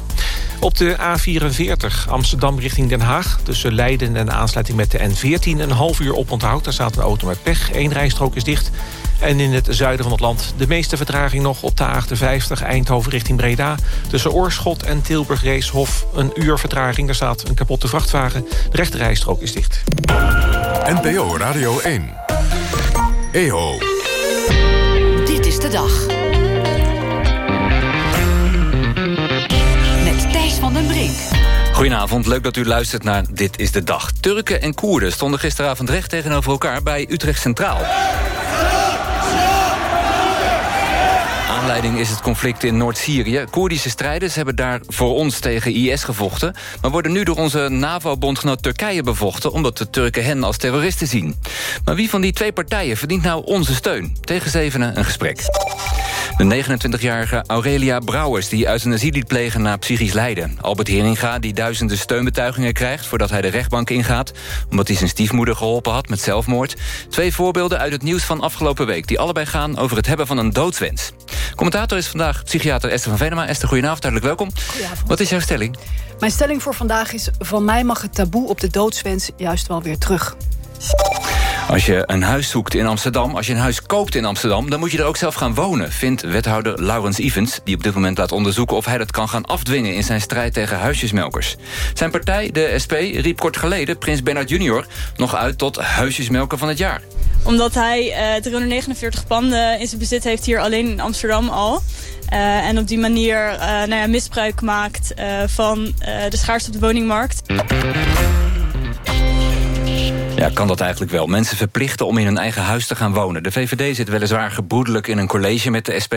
Op de A44 Amsterdam richting Den Haag... tussen Leiden en aansluiting met de N14 een half uur op onthoud. Daar staat een auto met pech. Eén rijstrook is dicht. En in het zuiden van het land de meeste vertraging nog op de A58 Eindhoven richting Breda. Tussen Oorschot en Tilburg-Reeshof een uur vertraging. Daar staat een kapotte vrachtwagen. De rechte rijstrook is dicht. NPO Radio 1. EO. Dit is de dag. Met Thijs van den Brink. Goedenavond, leuk dat u luistert naar Dit is de Dag. Turken en Koerden stonden gisteravond recht tegenover elkaar bij Utrecht Centraal. Aanleiding is het conflict in Noord-Syrië. Koerdische strijders hebben daar voor ons tegen IS gevochten... maar worden nu door onze NAVO-bondgenoot Turkije bevochten... omdat de Turken hen als terroristen zien. Maar wie van die twee partijen verdient nou onze steun? Tegen zevenen een gesprek. De 29-jarige Aurelia Brouwers die euthanasie liet plegen na psychisch lijden. Albert Heringa die duizenden steunbetuigingen krijgt... voordat hij de rechtbank ingaat... omdat hij zijn stiefmoeder geholpen had met zelfmoord. Twee voorbeelden uit het nieuws van afgelopen week... die allebei gaan over het hebben van een doodswens. Commentator is vandaag psychiater Esther van Venema. Esther, goedenavond, hartelijk welkom. Goedenavond. Wat is jouw stelling? Mijn stelling voor vandaag is... van mij mag het taboe op de doodswens juist wel weer terug. Als je een huis zoekt in Amsterdam, als je een huis koopt in Amsterdam... dan moet je er ook zelf gaan wonen, vindt wethouder Laurens Evans... die op dit moment laat onderzoeken of hij dat kan gaan afdwingen... in zijn strijd tegen huisjesmelkers. Zijn partij, de SP, riep kort geleden Prins Bernard Jr... nog uit tot huisjesmelker van het jaar omdat hij uh, 349 panden in zijn bezit heeft hier alleen in Amsterdam al. Uh, en op die manier uh, nou ja, misbruik maakt uh, van de schaarste op de woningmarkt. Ja, kan dat eigenlijk wel? Mensen verplichten om in hun eigen huis te gaan wonen. De VVD zit weliswaar gebroedelijk in een college met de SP...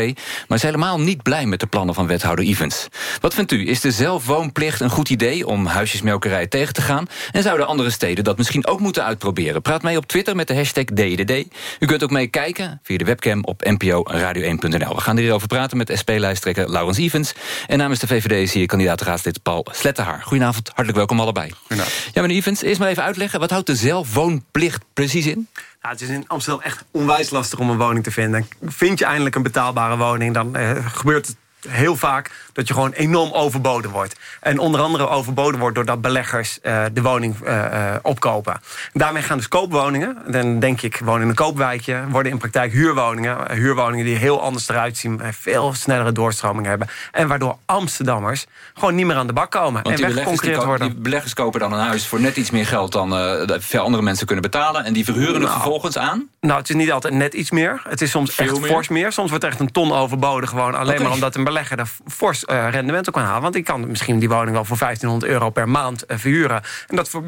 maar is helemaal niet blij met de plannen van wethouder Evans. Wat vindt u? Is de zelfwoonplicht een goed idee om huisjesmelkerij tegen te gaan? En zouden andere steden dat misschien ook moeten uitproberen? Praat mee op Twitter met de hashtag DDD. U kunt ook meekijken via de webcam op nporadio1.nl. We gaan hierover praten met SP-lijsttrekker Laurens Evans... en namens de VVD zie je kandidaat-raadslid Paul Sletterhaar. Goedenavond, hartelijk welkom allebei. Goedenavond. Ja, meneer Evans, eerst maar even uitleggen. Wat houdt de zelf woonplicht precies in? Ja, het is in Amsterdam echt onwijs lastig om een woning te vinden. Vind je eindelijk een betaalbare woning, dan eh, gebeurt het heel vaak dat je gewoon enorm overboden wordt. En onder andere overboden wordt doordat beleggers uh, de woning uh, uh, opkopen. daarmee gaan dus koopwoningen, dan denk ik wonen in een koopwijkje... worden in praktijk huurwoningen. Huurwoningen die heel anders eruit zien, veel snellere doorstroming hebben. En waardoor Amsterdammers gewoon niet meer aan de bak komen. Want en weggeconcurreerd worden. Die beleggers kopen dan een huis voor net iets meer geld... dan veel andere mensen kunnen betalen. En die verhuren nou, het vervolgens aan? Nou, het is niet altijd net iets meer. Het is soms veel echt meer? fors meer. Soms wordt echt een ton overboden gewoon alleen Okay. maar omdat een belegger daar fors uh, rendement op kan halen. Want ik kan misschien die woning wel voor 1500 euro per maand uh, verhuren. En dat voor,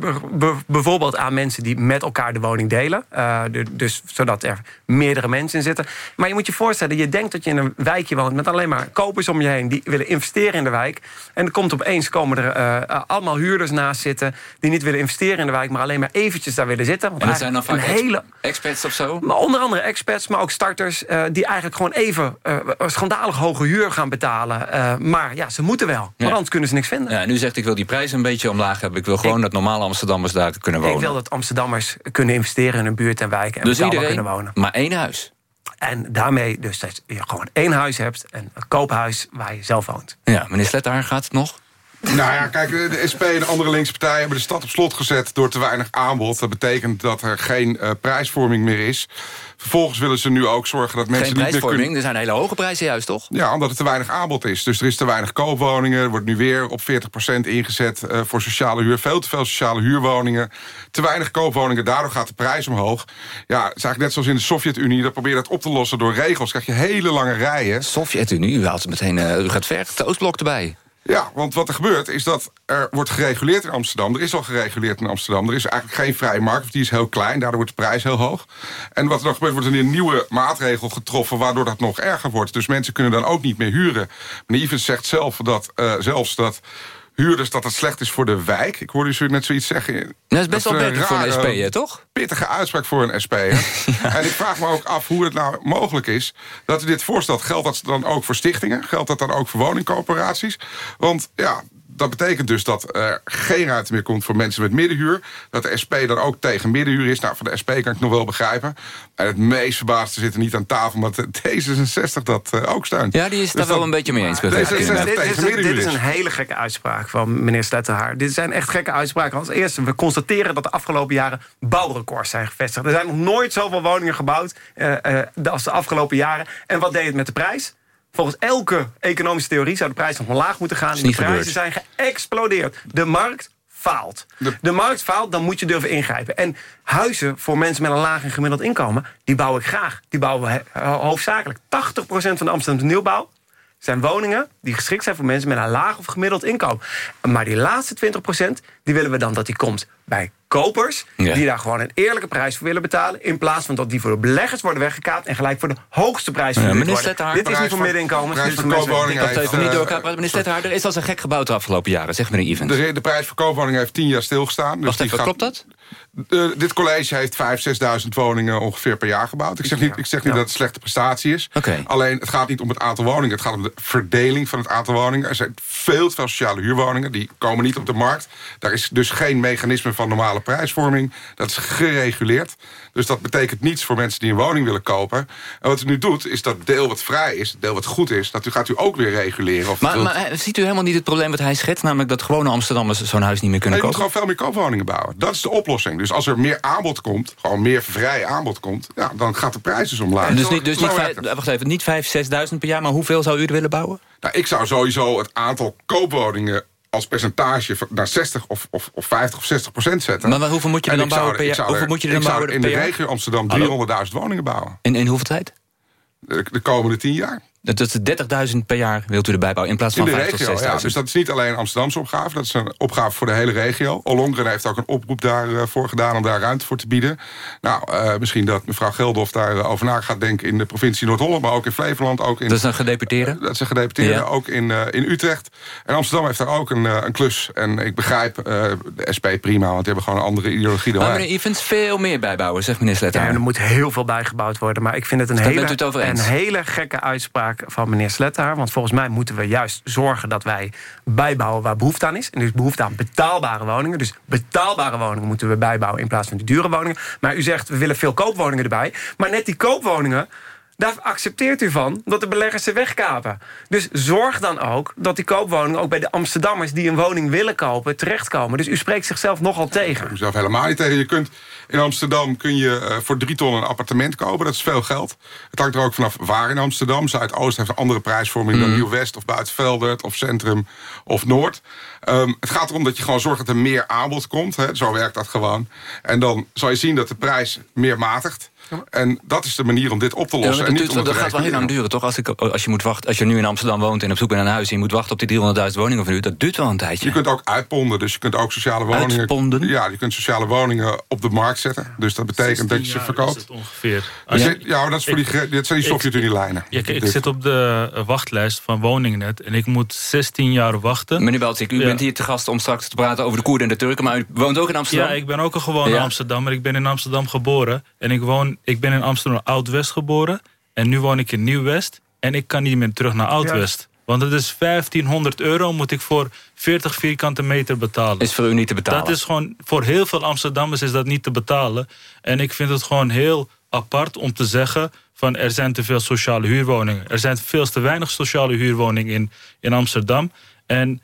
bijvoorbeeld aan mensen die met elkaar de woning delen. De, dus zodat er meerdere mensen in zitten. Maar je moet je voorstellen, je denkt dat je in een wijkje woont... met alleen maar kopers om je heen die willen investeren in de wijk. En er komt opeens komen er allemaal huurders naast zitten... die niet willen investeren in de wijk, maar alleen maar eventjes daar willen zitten. Want en dat zijn dan vaak een hele... experts of zo? Maar onder andere experts, maar ook starters... die eigenlijk gewoon even schandalig hoge huur gaan betalen. maar ja, ze moeten wel. Want anders kunnen ze niks vinden. Ja, nu zegt ik wil die prijs een beetje omlaag hebben. Ik wil gewoon ik, dat normale Amsterdammers daar kunnen wonen. Ik wil dat Amsterdammers kunnen investeren in een buurt en wijken. En dus iedereen, kunnen wonen. maar één huis. En daarmee dus dat je gewoon één huis hebt. En een koophuis waar je zelf woont. Ja, meneer Slettaar, gaat het nog? Nou ja, kijk, de SP en de andere linkse partijen hebben de stad op slot gezet door te weinig aanbod. Dat betekent dat er geen uh, prijsvorming meer is. Vervolgens willen ze nu ook zorgen dat mensen geen niet meer kunnen... Er zijn hele hoge prijzen juist, toch? Ja, omdat er te weinig aanbod is. Dus er is te weinig koopwoningen. Er wordt nu weer op 40% ingezet uh, voor sociale huur. Veel te veel sociale huurwoningen. Te weinig koopwoningen. Daardoor gaat de prijs omhoog. Ja, het is eigenlijk net zoals in de Sovjet-Unie. Daar probeer je dat op te lossen door regels. krijg je hele lange rijen. Sovjet-Unie? U, haalt meteen, uh, u gaat ver. Het Oostblok erbij. Ja, want wat er gebeurt is dat er wordt gereguleerd in Amsterdam. Er is al gereguleerd in Amsterdam. Er is eigenlijk geen vrije markt, of die is heel klein. Daardoor wordt de prijs heel hoog. En wat er dan gebeurt, wordt er een nieuwe maatregel getroffen... waardoor dat nog erger wordt. Dus mensen kunnen dan ook niet meer huren. Meneer Evans zegt zelf dat, uh, zelfs dat huurders dat het slecht is voor de wijk. Ik hoorde u net zoiets zeggen. Dat is best wel beter voor een SP'er, toch? Pittige uitspraak voor een SP'er. en ik vraag me ook af hoe het nou mogelijk is... dat u dit voorstelt. Geldt dat dan ook voor stichtingen? Geldt dat dan ook voor woningcoöperaties? Want ja, dat betekent dus dat er geen ruimte meer komt voor mensen met middenhuur. Dat de SP dan ook tegen middenhuur is. Nou, van de SP kan ik nog wel begrijpen. En het meest verbaasde zit er niet aan tafel... maar D66 dat uh, ook steunt. Ja, die is daar Dus wel dat- een beetje mee eens. Dit, begrijp dit, is. een hele gekke uitspraak van meneer Slettenhaar. Dit zijn echt gekke uitspraken. Als eerste, we constateren dat de afgelopen jaren bouwrecords zijn gevestigd. Er zijn nog nooit zoveel woningen gebouwd eh, eh, als de afgelopen jaren. En wat deed het met de prijs? Volgens elke economische theorie zou de prijs nog omlaag moeten gaan. De prijzen gebeurd. zijn geëxplodeerd. De markt faalt. De... markt faalt, dan moet je durven ingrijpen. En huizen voor mensen met een laag en gemiddeld inkomen... die bouw ik graag. Die bouwen we hoofdzakelijk. 80% van de Amsterdamse nieuwbouw zijn woningen die geschikt zijn voor mensen met een laag of gemiddeld inkomen. Maar die laatste 20%, die willen we dan dat die komt bij kopers... Ja. die daar gewoon een eerlijke prijs voor willen betalen... in plaats van dat die voor de beleggers worden weggekaapt... en gelijk voor de hoogste prijs Ja, worden. Dit is niet voor middeninkomens. dit is voor koopwoningen Ik even niet eh, door. Meneer Slettenhaar, er is als een gek gebouwd de afgelopen jaren, zegt meneer Evans. De, de prijs voor koopwoningen heeft tien jaar stilgestaan. Dus Wacht die even, gaat- klopt dat? Eh, dit college heeft 5.000, 6.000 woningen ongeveer per jaar gebouwd. Ik zeg niet, ik zeg niet dat het een slechte prestatie is. Alleen, het gaat niet om het aantal woningen. Het gaat om de verdeling van het aantal woningen. Er zijn veel te veel sociale huurwoningen. Die komen niet op de markt. Daar is dus geen mechanisme van normale prijsvorming. Dat is gereguleerd. Dus dat betekent niets voor mensen die een woning willen kopen. En wat u nu doet, is dat deel wat vrij is, deel wat goed is... dat u gaat u ook weer reguleren. Of Maar, wilt- maar eh, ziet u helemaal niet het probleem wat hij schetst... namelijk dat gewone Amsterdammers zo'n huis niet meer kunnen Nee, je moet kopen? gewoon veel meer koopwoningen bouwen. Dat is de oplossing. Dus als er meer aanbod komt, gewoon meer vrij aanbod komt... Ja, dan gaat de prijs dus omlaag. Dus niet, dus niet, vijf, wacht even, niet 5.000, 6.000 per jaar... maar hoeveel zou u er willen bouwen? Nou, ik zou sowieso het aantal koopwoningen als percentage naar 60 of, of, of 50 of 60 procent zetten. Maar hoeveel moet je er dan bouwen per jaar? Hoeveel moet je er dan bouwen in de regio Amsterdam Hallo? 300.000 woningen bouwen. In, in hoeveel tijd? De, de komende 10 jaar. Dat is 30.000 per jaar wilt u erbij bouwen... in plaats In van de 5 regio, tot 6.000. ja. Dus dat is niet alleen een Amsterdamse opgave. Dat is een opgave voor de hele regio. Ollongren heeft ook een oproep daarvoor gedaan... om daar ruimte voor te bieden. Nou, eh, misschien dat mevrouw Geldof daarover na gaat denken... in de provincie Noord-Holland, maar ook in Flevoland. Ook in, Dat is een gedeputeerde? Dat is een gedeputeerde, Ja. ook in, eh, in Utrecht. En Amsterdam heeft daar ook een, eh, een klus. En ik begrijp eh, de SP prima, want die hebben gewoon een andere ideologie dan Maar wij. meneer Evans, veel meer bijbouwen, zegt meneer Ja, Slettenhaar. er moet heel veel bijgebouwd worden. Maar ik vind het een, Daar hele, een hele gekke uitspraak van meneer Slettenhaar. Want volgens mij moeten we juist zorgen dat wij bijbouwen waar behoefte aan is. En dus behoefte aan betaalbare woningen. Dus betaalbare woningen moeten we bijbouwen in plaats van die dure woningen. Maar u zegt, we willen veel koopwoningen erbij. Maar net die koopwoningen... Daar accepteert u van dat de beleggers ze wegkapen. Dus zorg dan ook dat die koopwoningen ook bij de Amsterdammers... die een woning willen kopen, terechtkomen. Dus u spreekt zichzelf nogal tegen. Ik zelf helemaal niet tegen. Je kunt, in Amsterdam kun je eh, voor drie ton een appartement kopen. Dat is veel geld. Het hangt er ook vanaf waar in Amsterdam. Zuidoost heeft een andere prijsvorming dan Nieuw-West... of Buitenveldert of Centrum of Noord. Ehm, het gaat erom dat je gewoon zorgt dat er meer aanbod komt. Hè. Zo werkt dat gewoon. En dan zal je zien dat de prijs meer matigt. En dat is de manier om dit op te lossen. en dat, niet duurt- dat gaat wel heel lang duren, toch? Als, ik, als, je moet wachten, als je nu in Amsterdam woont en op zoek bent naar een huis... en je moet wachten op die 300.000 woningen van u, dat duurt wel een tijdje. Je kunt ook uitponden, dus je kunt ook sociale woningen... Uitponden? Ja, je kunt sociale woningen op de markt zetten. Dus dat betekent dat je ze verkoopt. ongeveer. Ja, ja, dat, is voor die, dat zijn die Sovjet-Unie-lijnen. Ja, ik zit op de wachtlijst van Woningnet en ik moet 16 jaar wachten. Meneer Beltik, u Ja. bent hier te gast om straks te praten over de Koerden en de Turken... maar u woont ook in Amsterdam? Ja, ik ben ook een gewone Ja. Amsterdammer. Ik ben in Amsterdam geboren. En ik, woon, ik ben in Amsterdam Oud-West geboren. En nu woon ik in Nieuw-West. En ik kan niet meer terug naar Oud-West. Want het is 1500 euro moet ik voor 40 vierkante meter betalen. Is voor u niet te betalen? Dat is gewoon, voor heel veel Amsterdammers is dat niet te betalen. En ik vind het gewoon heel apart om te zeggen... van er zijn te veel sociale huurwoningen. Er zijn veel te weinig sociale huurwoningen in, in Amsterdam. En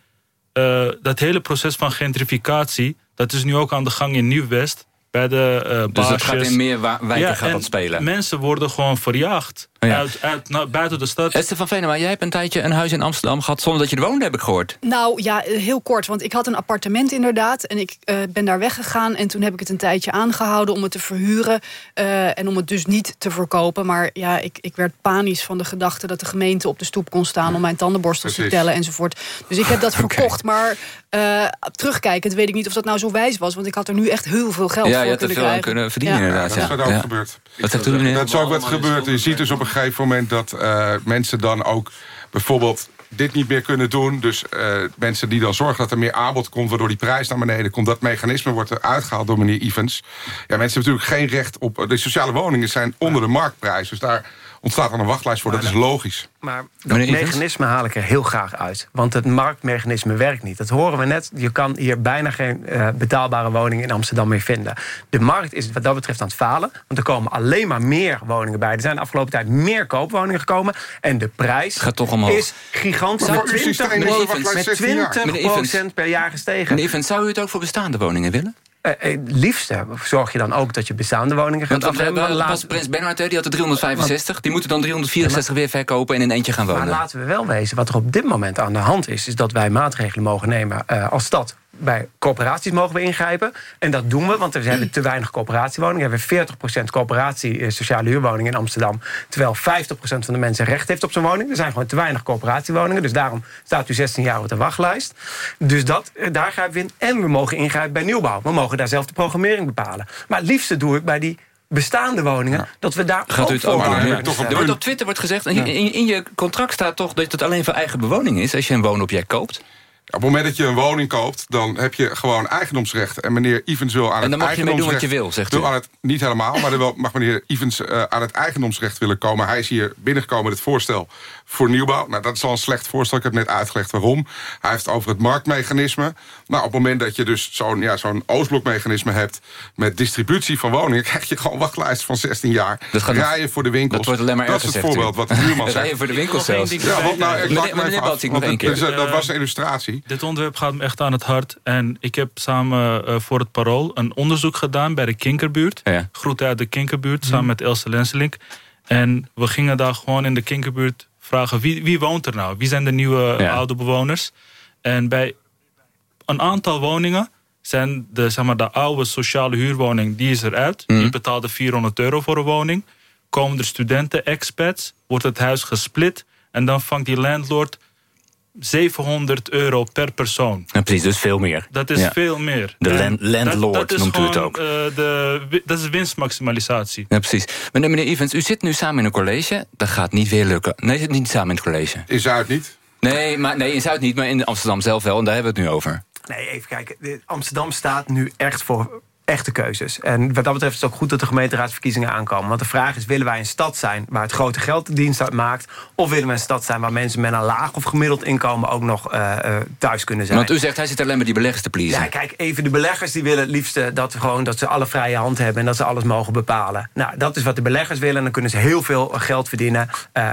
eh, dat hele proces van gentrificatie... dat is nu ook aan de gang in Nieuw-West... bij de eh Dus dat gaat in meer wijken gaat en dat spelen? mensen worden gewoon verjaagd. Ja. Uit, uit, naar- buiten de stad. Esther van Venema, jij hebt een tijdje een huis in Amsterdam gehad... zonder dat je er woonde, heb ik gehoord. Nou ja, eh, heel kort. Want ik had een appartement inderdaad. En ik eh, ben daar weggegaan. En toen heb ik het een tijdje aangehouden om het te verhuren. eh, en om het dus niet te verkopen. Maar ja, ik, ik werd panisch van de gedachte dat de gemeente op de stoep kon staan... om mijn tandenborstels te tellen enzovoort. Dus ik heb dat verkocht. Maar eh, terugkijkend weet ik niet of dat nou zo wijs was. Want ik had er nu echt heel veel geld ja, voor je had er kunnen veel aan krijgen. kunnen verdienen, Ja. inderdaad. dat is ja. wat ook Ja. gebeurd. Meneer? Dat is ook wat gebeurd. Je ziet dus op een gegeven moment dat eh, mensen dan ook bijvoorbeeld dit niet meer kunnen doen. Dus eh, mensen die dan zorgen dat er meer aanbod komt... waardoor die prijs naar beneden komt. Dat mechanisme wordt er uitgehaald door meneer Evans. Ja, mensen hebben natuurlijk geen recht op... De sociale woningen zijn onder de marktprijs. Dus daar ontstaat dan een wachtlijst voor. Dat is logisch. Maar dat mechanisme haal ik er heel graag uit. Want het marktmechanisme werkt niet. Dat horen we net. Je kan hier bijna geen uh, betaalbare woningen in Amsterdam meer vinden. De markt is wat dat betreft aan het falen. Want er komen alleen maar meer woningen bij. Er zijn de afgelopen tijd meer koopwoningen gekomen. En de prijs Gaat toch omhoog. is gigantisch. Met 20, met 20 per jaar gestegen. Meneer Evans, zou u het ook voor bestaande woningen willen? Uh, uh, liefste zorg je dan ook dat je bestaande woningen gaat afnemen. Laat... Prins Bernhard die had er 365. Die moeten dan 364 weer verkopen en in eentje gaan wonen. Maar laten we wel wezen, wat er op dit moment aan de hand is... is dat wij maatregelen mogen nemen uh, als stad bij corporaties mogen we ingrijpen. En dat doen we, want er hebben te weinig coöperatiewoningen. We hebben 40% coöperatie eh, sociale huurwoningen in Amsterdam. Terwijl 50% van de mensen recht heeft op zo'n woning. Er zijn gewoon te weinig coöperatiewoningen. Dus daarom staat u 16 jaar op de wachtlijst. Dus dat, eh, daar grijpen we in. En we mogen ingrijpen bij nieuwbouw. We mogen daar zelf de programmering bepalen. Maar het liefste doe ik bij die bestaande woningen, dat we daar Gaat u het ook? Ja. Er wordt op Twitter wordt gezegd, in, in je contract staat toch dat het alleen voor eigen bewoning is als je een woonobject koopt? Op het moment dat je een woning koopt, dan heb je gewoon eigendomsrecht. En meneer Evans wil aan het eigendomsrecht... En dan mag je doen wat je wil, zegt u. Aan het, niet helemaal, maar dan mag meneer Evans uh, aan het eigendomsrecht willen komen. Hij is hier binnengekomen met het voorstel voor nieuwbouw. Nou, dat is al een slecht voorstel. Ik heb net uitgelegd waarom. Hij heeft over het marktmechanisme. Nou, op het moment dat je dus zo'n ja, zo'n Oostblokmechanisme hebt... met distributie van woningen... krijg je gewoon wachtlijsten van 16 jaar. Dat gaat Rijden voor de winkels. Dat wordt alleen maar Dat is het voorbeeld wat de buurman zegt. Rijden voor de winkels zelfs. Ja, want nou, ik meneer, meneer Baltik, nog één keer. Dus, uh, dat was een illustratie. Dit onderwerp gaat me echt aan het hart. En ik heb samen uh, voor het Parool een onderzoek gedaan bij de Kinkerbuurt. Ja. Groeten uit de Kinkerbuurt, samen mm. met Else Lenselink. En we gingen daar gewoon in de Kinkerbuurt vragen... wie, wie woont er nou? Wie zijn de nieuwe ja. oude bewoners? En bij een aantal woningen zijn de, zeg maar, de oude sociale huurwoning... die is eruit. Mm. Die betaalde 400 euro voor een woning. Komen er studenten, expats, wordt het huis gesplit... en dan vangt die landlord 700 euro per persoon. Ja, precies, dus veel meer. Dat is ja. veel meer. De land, landlord dat, dat noemt gewoon, u het ook. Uh, de, dat is winstmaximalisatie. Ja, precies. Meneer, meneer Evans, u zit nu samen in een college. Dat gaat niet weer lukken. Nee, zit niet samen in het college. In Zuid niet? Nee, maar, nee, in Zuid niet, maar in Amsterdam zelf wel. En daar hebben we het nu over. Nee, even kijken. Amsterdam staat nu echt voor echte keuzes. En wat dat betreft is het ook goed dat de gemeenteraadsverkiezingen aankomen. Want de vraag is, willen wij een stad zijn... waar het grote geld de dienst uit maakt... of willen we een stad zijn waar mensen met een laag of gemiddeld inkomen... ook nog uh, uh, thuis kunnen zijn? Want u zegt, hij zit alleen maar die beleggers te pleasen. Ja, kijk, even de beleggers die willen het liefst dat, gewoon, dat ze alle vrije hand hebben... en dat ze alles mogen bepalen. Nou, dat is wat de beleggers willen. En dan kunnen ze heel veel geld verdienen... Uh,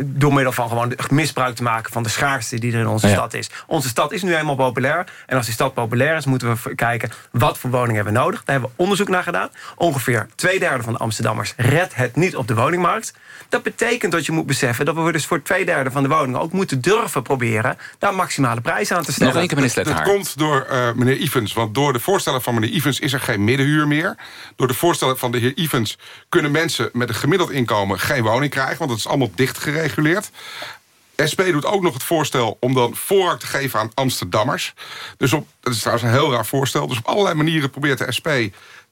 door middel van gewoon misbruik te maken... van de schaarste die er in onze ja. stad is. Onze stad is nu helemaal populair. En als die stad populair is, moeten we kijken... wat voor woningen hebben we nodig daar hebben we onderzoek naar gedaan. Ongeveer twee derde van de Amsterdammers redt het niet op de woningmarkt. Dat betekent dat je moet beseffen dat we dus voor twee derde van de woningen ook moeten durven proberen daar maximale prijs aan te stellen. Nog één keer, meneer Dat, dat komt door uh, meneer Evans. Want door de voorstellen van meneer Evans is er geen middenhuur meer. Door de voorstellen van de heer Evans kunnen mensen met een gemiddeld inkomen geen woning krijgen. Want het is allemaal dicht gereguleerd. SP doet ook nog het voorstel om dan voorrang te geven aan Amsterdammers. Dus op, dat is trouwens een heel raar voorstel. Dus op allerlei manieren probeert de SP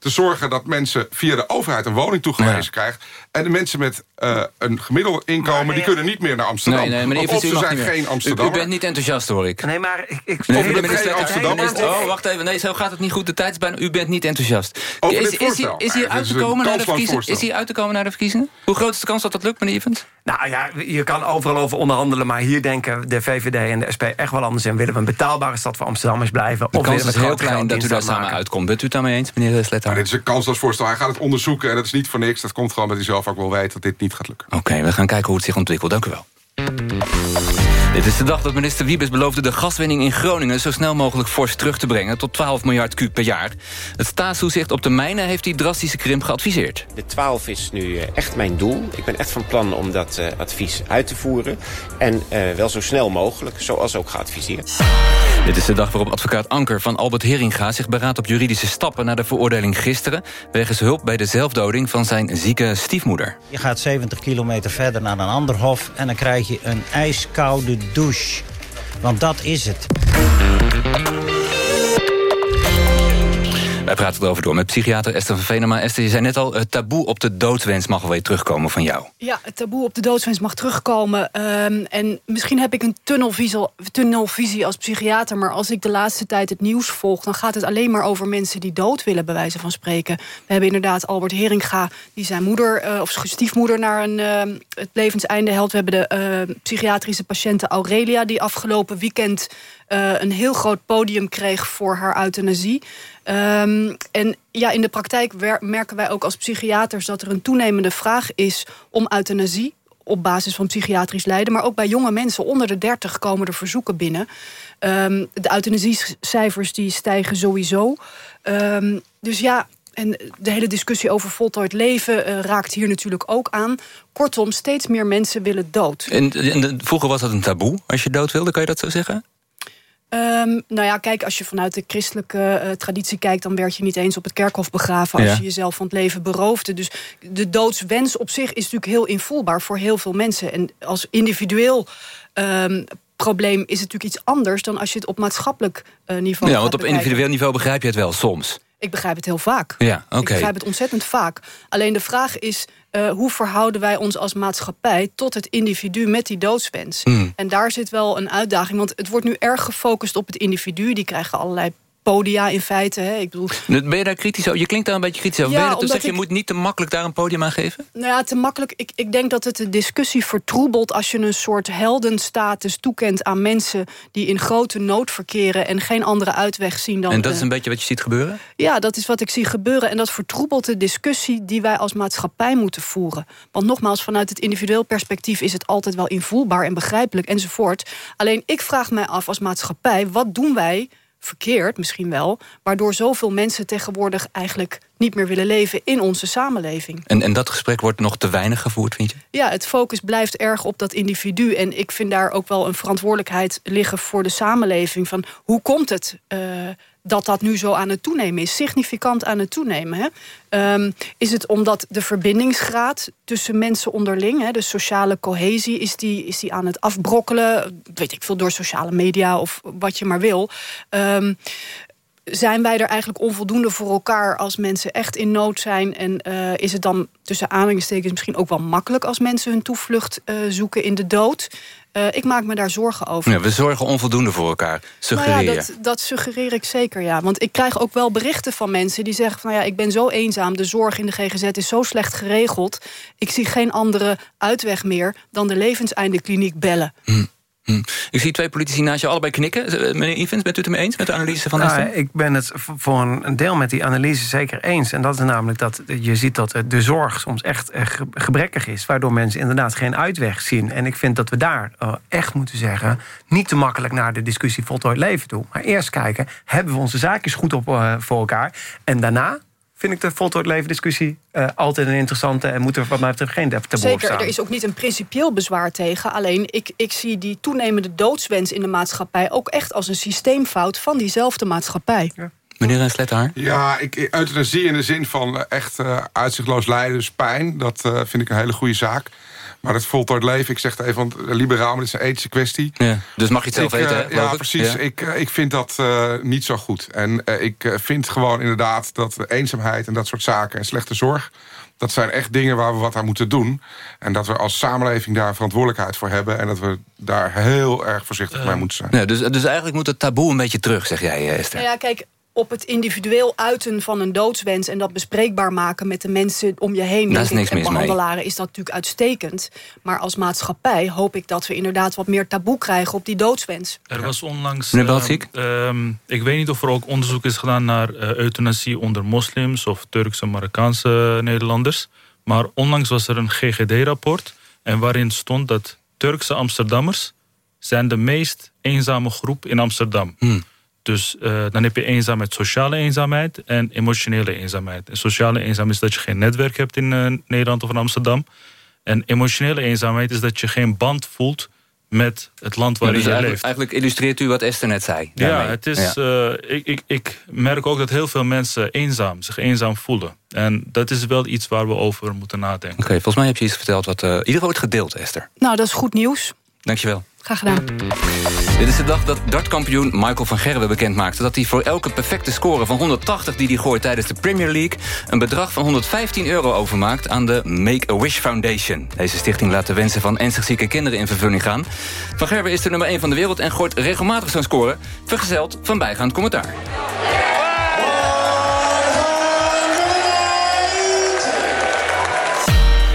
te zorgen dat mensen via de overheid een woning toegewezen ja. krijgen. En de mensen met uh, een gemiddeld inkomen, die kunnen niet meer naar Amsterdam. Nee, nee, meneer, of ze zijn geen Amsterdam. U, u, bent niet enthousiast, hoor ik. Nee, maar ik... ik nee, meneer, Amsterdam. Oh, wacht even. Nee, zo gaat het niet goed. De tijd is bijna... U bent niet enthousiast. Over is, hij, is uit te komen naar de verkiezingen? Is hij uit te komen naar de verkiezingen? Hoe groot is de kans dat dat lukt, meneer Evans? Nou ja, je kan overal over onderhandelen. Maar hier denken de VVD en de SP echt wel anders in. Willen we een betaalbare stad voor Amsterdammers blijven? De of kans is heel klein dat u daar samen uitkomt. Bent u het daarmee eens, meneer Sletter? Dit is een kansloos Hij gaat het onderzoeken en dat is niet voor niks. Dat komt gewoon dat hij zelf ook wel weet dat dit niet gaat lukken. Oké, we gaan kijken hoe het zich ontwikkelt. Dank u wel. Dit is de dag dat minister Wiebes beloofde de gaswinning in Groningen... zo snel mogelijk fors terug te brengen tot 12 miljard kuub per jaar. Het staatstoezicht op de mijnen heeft die drastische krimp geadviseerd. De 12 is nu echt mijn doel. Ik ben echt van plan om dat uh, advies uit te voeren. En uh, wel zo snel mogelijk, zoals ook geadviseerd. Dit is de dag waarop advocaat Anker van Albert Heringa... zich beraadt op juridische stappen na de veroordeling gisteren... wegens hulp bij de zelfdoding van zijn zieke stiefmoeder. Je gaat 70 kilometer verder naar een ander hof... en dan krijg je een ijskoude douche. Want dat is het. Wij praten erover door met psychiater Esther van Venema. Esther, je zei net al, het taboe op de doodswens mag wel weer terugkomen van jou. Ja, het taboe op de doodswens mag terugkomen. Ehm, en misschien heb ik een tunnelvisie, als psychiater... maar als ik de laatste tijd het nieuws volg... dan gaat het alleen maar over mensen die dood willen, bij wijze van spreken. We hebben inderdaad Albert Heringa, die zijn moeder... Uh, of stiefmoeder naar een, uh, het levenseinde helpt. We hebben de psychiatrische patiënte Aurelia... die afgelopen weekend een heel groot podium kreeg voor haar euthanasie. Um, en ja, in de praktijk merken wij ook als psychiaters... dat er een toenemende vraag is om euthanasie op basis van psychiatrisch lijden. Maar ook bij jonge mensen onder de 30 komen er verzoeken binnen. Um, de euthanasiecijfers die stijgen sowieso. Um, dus ja, en de hele discussie over voltooid leven uh, raakt hier natuurlijk ook aan. Kortom, steeds meer mensen willen dood. En, en, vroeger was dat een taboe, als je dood wilde, kan je dat zo zeggen? Um, nou ja, kijk, als je vanuit de christelijke uh, traditie kijkt... dan werd je niet eens op het kerkhof begraven... als ja. je jezelf van het leven beroofde. Dus de doodswens op zich is natuurlijk heel invoelbaar... voor heel veel mensen. En als individueel um, probleem is het natuurlijk iets anders... dan als je het op maatschappelijk uh, niveau Ja, want op bekijken. individueel niveau begrijp je het wel soms. Ik begrijp het heel vaak. Ja. Ik begrijp het ontzettend vaak. Alleen de vraag is, uh, hoe verhouden wij ons als maatschappij... tot het individu met die doodswens? Mm. En daar zit wel een uitdaging. Want het wordt nu erg gefocust op het individu. Die krijgen allerlei podia in feite. Hè. Ik bedoel, Ben je daar kritisch over? Je klinkt daar een beetje kritisch over. Ja, ben je dus je moet niet te makkelijk daar een podium aan geven? Nou ja, te makkelijk. Ik, ik denk dat het de discussie vertroebelt... als je een soort heldenstatus toekent aan mensen... die in grote nood verkeren en geen andere uitweg zien dan... en dat is een beetje wat je ziet gebeuren? Ja, dat is wat ik zie gebeuren. En dat vertroebelt de discussie die wij als maatschappij moeten voeren. Want nogmaals, vanuit het individueel perspectief... is het altijd wel invoelbaar en begrijpelijk enzovoort. Alleen ik vraag mij af als maatschappij... wat doen wij verkeerd misschien wel... waardoor zoveel mensen tegenwoordig eigenlijk niet meer willen leven... in onze samenleving. En, en dat gesprek wordt nog te weinig gevoerd, vind je? Ja, het focus blijft erg op dat individu. En ik vind daar ook wel een verantwoordelijkheid liggen voor de samenleving. Van hoe komt het uh, dat dat nu zo aan het toenemen is? Significant aan het toenemen. Hè? Um, is het omdat de verbindingsgraad tussen mensen onderling... Hè, de sociale cohesie, is die, is die aan het afbrokkelen? Weet ik veel, door sociale media of wat je maar wil... Um, zijn wij er eigenlijk onvoldoende voor elkaar als mensen echt in nood zijn? En uh, is het dan tussen aanhalingstekens misschien ook wel makkelijk... als mensen hun toevlucht uh, zoeken in de dood? Uh, ik maak me daar zorgen over. Ja, we zorgen onvoldoende voor elkaar, suggereer nou ja, dat, dat suggereer ik zeker, ja. Want ik krijg ook wel berichten van mensen die zeggen... van, nou ja, ik ben zo eenzaam, de zorg in de GGZ is zo slecht geregeld... ik zie geen andere uitweg meer dan de levenseindekliniek bellen. Hm. Hm. Ik zie twee politici naast je allebei knikken. Meneer Evans, bent u het ermee eens met de analyse van nou, Esther? Ik ben het voor een deel met die analyse zeker eens. En dat is namelijk dat je ziet dat de zorg soms echt gebrekkig is... waardoor mensen inderdaad geen uitweg zien. En ik vind dat we daar echt moeten zeggen... niet te makkelijk naar de discussie voltooid leven toe. Maar eerst kijken, hebben we onze zaakjes goed op voor elkaar? En daarna vind ik de voltooid leven discussie uh, altijd een interessante... en moet er wat mij betreft geen taboe Zeker, op staan. er is ook niet een principieel bezwaar tegen. Alleen, ik, ik zie die toenemende doodswens in de maatschappij... ook echt als een systeemfout van diezelfde maatschappij. Ja. Meneer Slethaar? Ja, ik, euthanasie in de zin van echt uh, uitzichtloos lijden, dus pijn... dat uh, vind ik een hele goede zaak. Maar het voltooid leven, ik zeg het even, want liberaal, maar dit is een ethische kwestie. Ja, dus mag je het zelf ik, weten, uh, Ja, precies. Ja. Ik, uh, ik vind dat uh, niet zo goed. En ik vind gewoon inderdaad dat eenzaamheid en dat soort zaken... en slechte zorg, dat zijn echt dingen waar we wat aan moeten doen. En dat we als samenleving daar verantwoordelijkheid voor hebben... en dat we daar heel erg voorzichtig mee moeten zijn. Ja, dus, dus eigenlijk moet het taboe een beetje terug, zeg jij, Esther. Ja, kijk, op het individueel uiten van een doodswens... en dat bespreekbaar maken met de mensen om je heen... Daar is niks en mis behandelaren mee. is dat natuurlijk uitstekend. Maar als maatschappij hoop ik dat we inderdaad wat meer taboe krijgen... op die doodswens. Er was onlangs... Meneer uh, uh, ik weet niet of er ook onderzoek is gedaan naar uh, euthanasie onder moslims... of Turkse, Marokkaanse Nederlanders. Maar onlangs was er een GGD-rapport... en waarin stond dat Turkse Amsterdammers... zijn de meest eenzame groep in Amsterdam. Hmm. Dus uh, dan heb je eenzaamheid, sociale eenzaamheid en emotionele eenzaamheid. En sociale eenzaamheid is dat je geen netwerk hebt in uh, Nederland of in Amsterdam. En emotionele eenzaamheid is dat je geen band voelt met het land waarin ja, dus je eigenlijk, leeft. Eigenlijk illustreert u wat Esther net zei. Ja, het is, ja. Uh, ik, ik, ik merk ook dat heel veel mensen eenzaam, zich eenzaam voelen. En dat is wel iets waar we over moeten nadenken. Oké, okay, volgens mij heb je iets verteld wat uh, in ieder geval wordt gedeeld, Esther. Nou, dat is goed nieuws. Dankjewel. Graag gedaan. Dit is de dag dat dartkampioen Michael van Gerwen bekend maakte... dat hij voor elke perfecte score van 180 die hij gooit tijdens de Premier League... een bedrag van 115 euro overmaakt aan de Make-A-Wish Foundation. Deze stichting laat de wensen van ernstig zieke kinderen in vervulling gaan. Van Gerwen is de nummer 1 van de wereld en gooit regelmatig zijn score... vergezeld van bijgaand commentaar.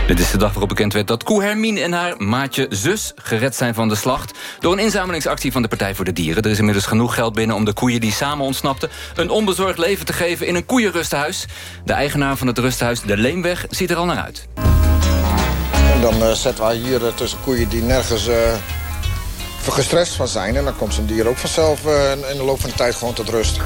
Dit is de dag waarop bekend werd dat Koe Hermine en haar maatje zus gered zijn van de slacht... door een inzamelingsactie van de Partij voor de Dieren. Er is inmiddels genoeg geld binnen om de koeien die samen ontsnapten... een onbezorgd leven te geven in een koeienrusthuis. De eigenaar van het rusthuis, de Leemweg, ziet er al naar uit. En dan uh, zetten wij hier uh, tussen koeien die nergens uh, gestrest van zijn. En dan komt zo'n dier ook vanzelf in de loop van de tijd gewoon tot rust.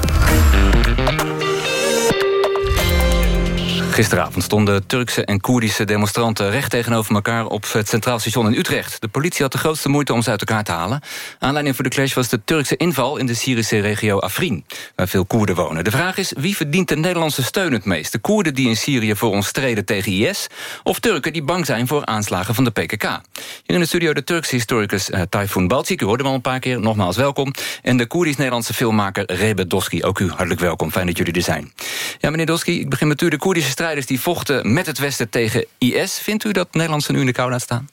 Gisteravond stonden Turkse en Koerdische demonstranten... recht tegenover elkaar op het Centraal Station in Utrecht. De politie had de grootste moeite om ze uit elkaar te halen. Aanleiding voor de clash was de Turkse inval... in de Syrische regio Afrin, waar veel Koerden wonen. De vraag is, wie verdient de Nederlandse steun het meest? De Koerden die in Syrië voor ons streden tegen IS... of Turken die bang zijn voor aanslagen van de PKK? Hier in de studio de Turkse historicus uh, Tayfun Balcik. U hoorde hem al een paar keer, nogmaals welkom. En de Koerdisch-Nederlandse filmmaker Rebe Doski. Ook u hartelijk welkom, fijn dat jullie er zijn. Ja, meneer Doski, ik begin met u. De Koerdische strijders die vochten met het Westen tegen IS. Vindt u dat Nederlandse nu in de kou laat staan?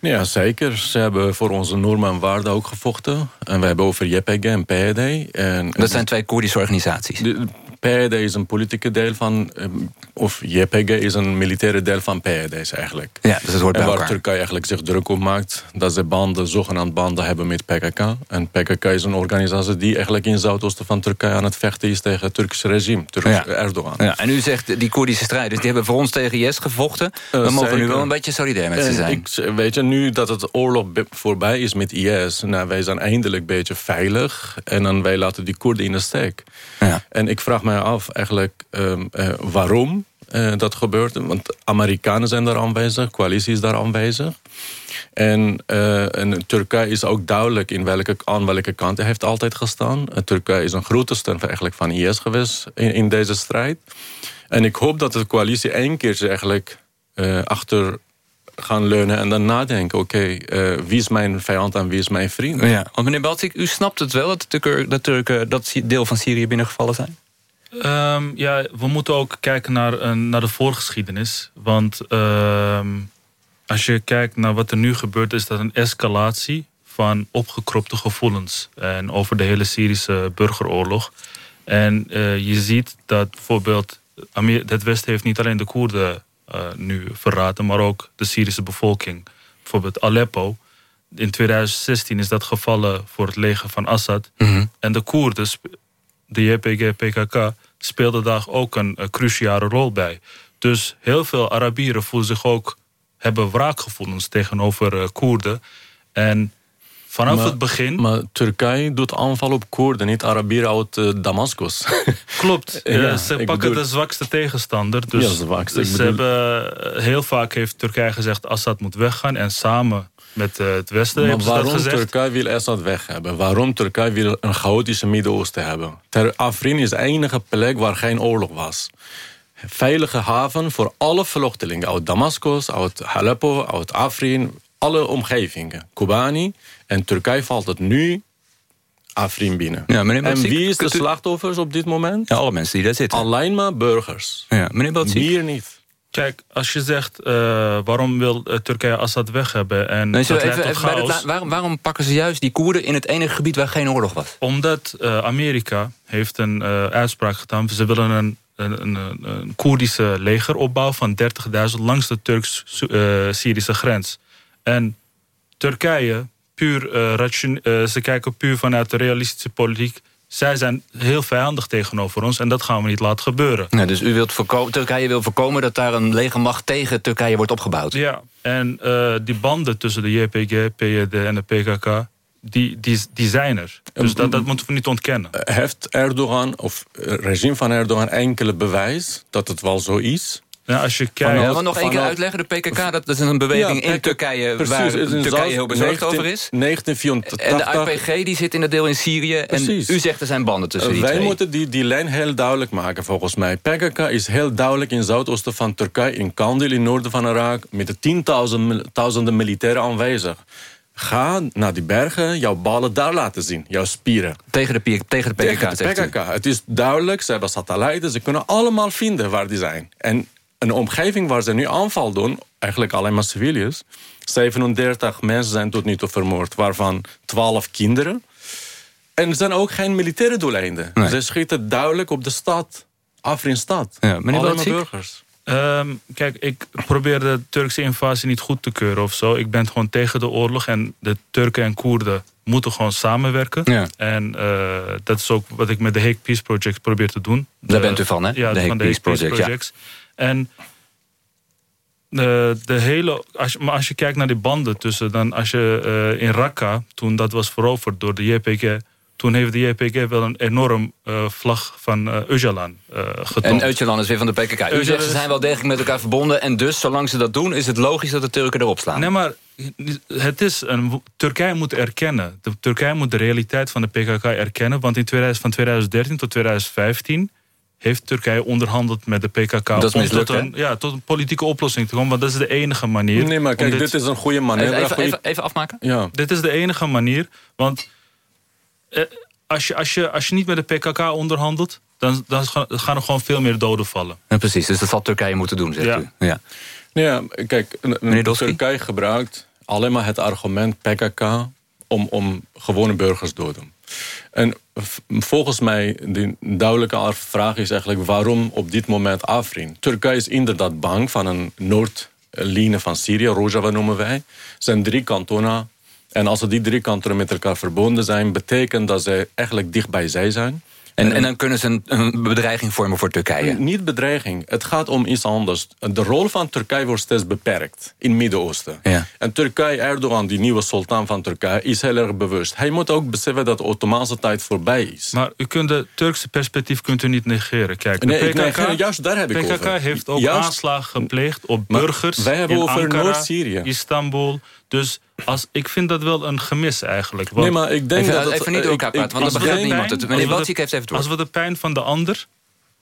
Ja, zeker. Ze hebben voor onze normen en waarden ook gevochten. En we hebben over JPG en PYD. En, dat zijn twee Koerdische organisaties. De, PYD is een politieke deel van... of JPG is een militaire deel van PYD's eigenlijk. Ja, dus het hoort bij en waar elkaar. Turkije eigenlijk zich druk op maakt... dat ze banden, zogenaamd banden hebben met PKK. En PKK is een organisatie die eigenlijk in het zuidoosten van Turkije... aan het vechten is tegen het Turkse regime, Turks Ja. Erdogan. Ja, en u zegt, die Koerdische strijders die hebben voor ons tegen IS gevochten. We Uh, mogen nu wel een beetje solidair met ze En zijn. Ik, weet je, nu dat het oorlog voorbij is met IS... Nou, wij zijn eindelijk een beetje veilig. En dan wij laten die Koerden in de steek. Ja. En ik vraag af eigenlijk ehm, eh, waarom eh, dat gebeurt. Want Amerikanen zijn daar aanwezig, coalitie is daar aanwezig. En, eh, en Turkije is ook duidelijk in welke, aan welke kant hij heeft altijd gestaan. Turkije is een grote steun eigenlijk van IS geweest in, in deze strijd. En ik hoop dat de coalitie één keer eigenlijk achter gaan leunen en dan nadenken... oké, wie is mijn vijand en wie is mijn vriend? Ja, want meneer Baltik, u snapt het wel dat de Turken, Turken dat deel van Syrië binnengevallen zijn? Ehm, ja, we moeten ook kijken naar, naar de voorgeschiedenis. Want ehm, als je kijkt naar wat er nu gebeurt... is dat een escalatie van opgekropte gevoelens. En over de hele Syrische burgeroorlog. En eh, je ziet dat bijvoorbeeld... Het Westen heeft niet alleen de Koerden eh, nu verraden... maar ook de Syrische bevolking. Bijvoorbeeld Aleppo. In 2016 is dat gevallen voor het leger van Assad. En de Koerden, de JPG, PKK, speelden daar ook een, eh, cruciale rol bij. Dus heel veel Arabieren voelen zich ook, hebben wraakgevoelens tegenover eh, Koerden. En vanaf Maar- het begin... Maar Turkije doet aanval op Koerden, niet Arabieren uit eh, Damascus. Klopt, Ja, ze pakken bedoel- de zwakste tegenstander. Dus Ja, zwakste, ik ze hebben, heel vaak heeft Turkije gezegd... Assad moet weggaan en samen met eh, het Westen Maar waarom. Turkije wil Assad weg hebben? Waarom Turkije wil een chaotische Midden-Oosten hebben? Ter Afrin is de enige plek waar geen oorlog was. Veilige haven voor alle vluchtelingen uit Damascus, uit Aleppo, uit Afrin, alle omgevingen. Kobani en Turkije valt het nu Afrin binnen. Ja, meneer en wie is de slachtoffers op dit moment? Ja, alle mensen die daar zitten. Alleen maar burgers. Ja, meneer. Meer niet. Kijk, als je zegt eh, waarom wil eh, Turkije Assad weg hebben... en Nee, dat even, even chaos... waarom, waarom pakken ze juist die Koerden in het enige gebied waar geen oorlog was? Omdat eh, Amerika heeft een eh, uitspraak gedaan. Ze willen een, een, een, een Koerdische legeropbouw van 30.000 langs de Turks-Syrische grens. En Turkije, puur, ze kijken puur vanuit de realistische politiek. Zij zijn heel vijandig tegenover ons en dat gaan we niet laten gebeuren. Ja, dus u wilt Turkije wil voorkomen dat daar een legermacht tegen Turkije wordt opgebouwd. Ja, en eh, die banden tussen de JPG, PYD en de PKK, die, die, die zijn er. Dus dat, dat moeten we niet ontkennen. Heeft Erdogan, of het regime van Erdogan, enkele bewijs dat het wel zo is? Ja, als je kijkt... nog één keer uitleggen, de PKK, dat is een beweging Ja, in Turkije... precies, waar het Turkije Zuid- heel bezorgd 19 over is. 1984. En de IPG die zit in dat deel in Syrië. En Precies. u zegt er zijn banden tussen die Wij twee. moeten die, die lijn heel duidelijk maken, volgens mij. PKK is heel duidelijk in het zuidoosten van Turkije... in Kandil, in het noorden van Irak... met de tienduizenden militairen aanwezig. Ga naar die bergen, jouw ballen daar laten zien. Jouw spieren. Tegen de, P- tegen de PKK, Tegen de zegt u. PKK. Het is duidelijk, ze hebben satellieten. Ze kunnen allemaal vinden waar die zijn. En een omgeving waar ze nu aanval doen... eigenlijk alleen maar civiliërs... 37 mensen zijn tot nu toe vermoord. Waarvan 12 kinderen. En er zijn ook geen militaire doeleinden. Ze schieten duidelijk op de stad. Afrin-stad. Ja, Alleen maar burgers. Ehm, kijk, ik probeer de Turkse invasie niet goed te keuren of zo. Ik ben gewoon tegen de oorlog en de Turken en Koerden moeten gewoon samenwerken. Ja. En eh, dat is ook wat ik met de Hague Peace Project probeer te doen. Daar De- bent u van, hè? Ja, De Hague van de Peace Hague Peace Project, ja. En de, de hele, als je, maar als je kijkt naar die banden tussen, dan als je eh, in Raqqa, toen dat was veroverd door de JPG, toen heeft de JPG wel een enorm eh, vlag van eh Öcalan eh getoond. En Öcalan is weer van de PKK. U zegt ze zijn wel degelijk met elkaar verbonden... en dus, zolang ze dat doen, is het logisch dat de Turken erop slaan. Nee, maar het is een, Turkije moet erkennen. De Turkije moet de realiteit van de PKK erkennen. Want in 2000, van 2013 tot 2015 heeft Turkije onderhandeld met de PKK... Dat is om tot een, ja, tot een politieke oplossing te komen. Want dat is de enige manier. Nee, maar kijk, dit is een goede manier. Even, even, goede- even, even afmaken. Ja. Dit is de enige manier. Want eh, als, je, als, je, als je niet met de PKK onderhandelt... dan, dan gaan er gewoon veel meer doden vallen. Ja, precies, dus dat zal Turkije moeten doen, zegt Ja. u. Ja. Ja, kijk? Turkije gebruikt alleen maar het argument PKK om, om gewone burgers te doden. En volgens mij, de duidelijke vraag is eigenlijk waarom op dit moment Afrin? Turkije is inderdaad bang van een noordlinie van Syrië, Rojava noemen wij. Zijn drie kantonen. En als die drie kantonen met elkaar verbonden zijn, betekent dat ze eigenlijk dicht bij zij zijn. En, en dan kunnen ze een, een bedreiging vormen voor Turkije. Niet bedreiging. Het gaat om iets anders. De rol van Turkije wordt steeds beperkt in het Midden-Oosten. Ja. En Turkije, Erdogan, die nieuwe sultan van Turkije, is heel erg bewust. Hij moet ook beseffen dat de Ottomaanse tijd voorbij is. Maar u kunt de Turkse perspectief kunt u niet negeren. Kijk, de Nee, PKK, negeer- juist daar heb ik PKK over. heeft ook Juist- aanslagen gepleegd op burgers wij hebben in over Ankara, Noord-Syrië. Istanbul. Dus als, ik vind dat wel een gemis eigenlijk. Want- Nee, maar ik denk Even- dat het- even niet door elkaar ik- praten, want ik- dan begrijpt niemand het. Als Meneer we de- Waltziek heeft even woord. Als we de pijn van de ander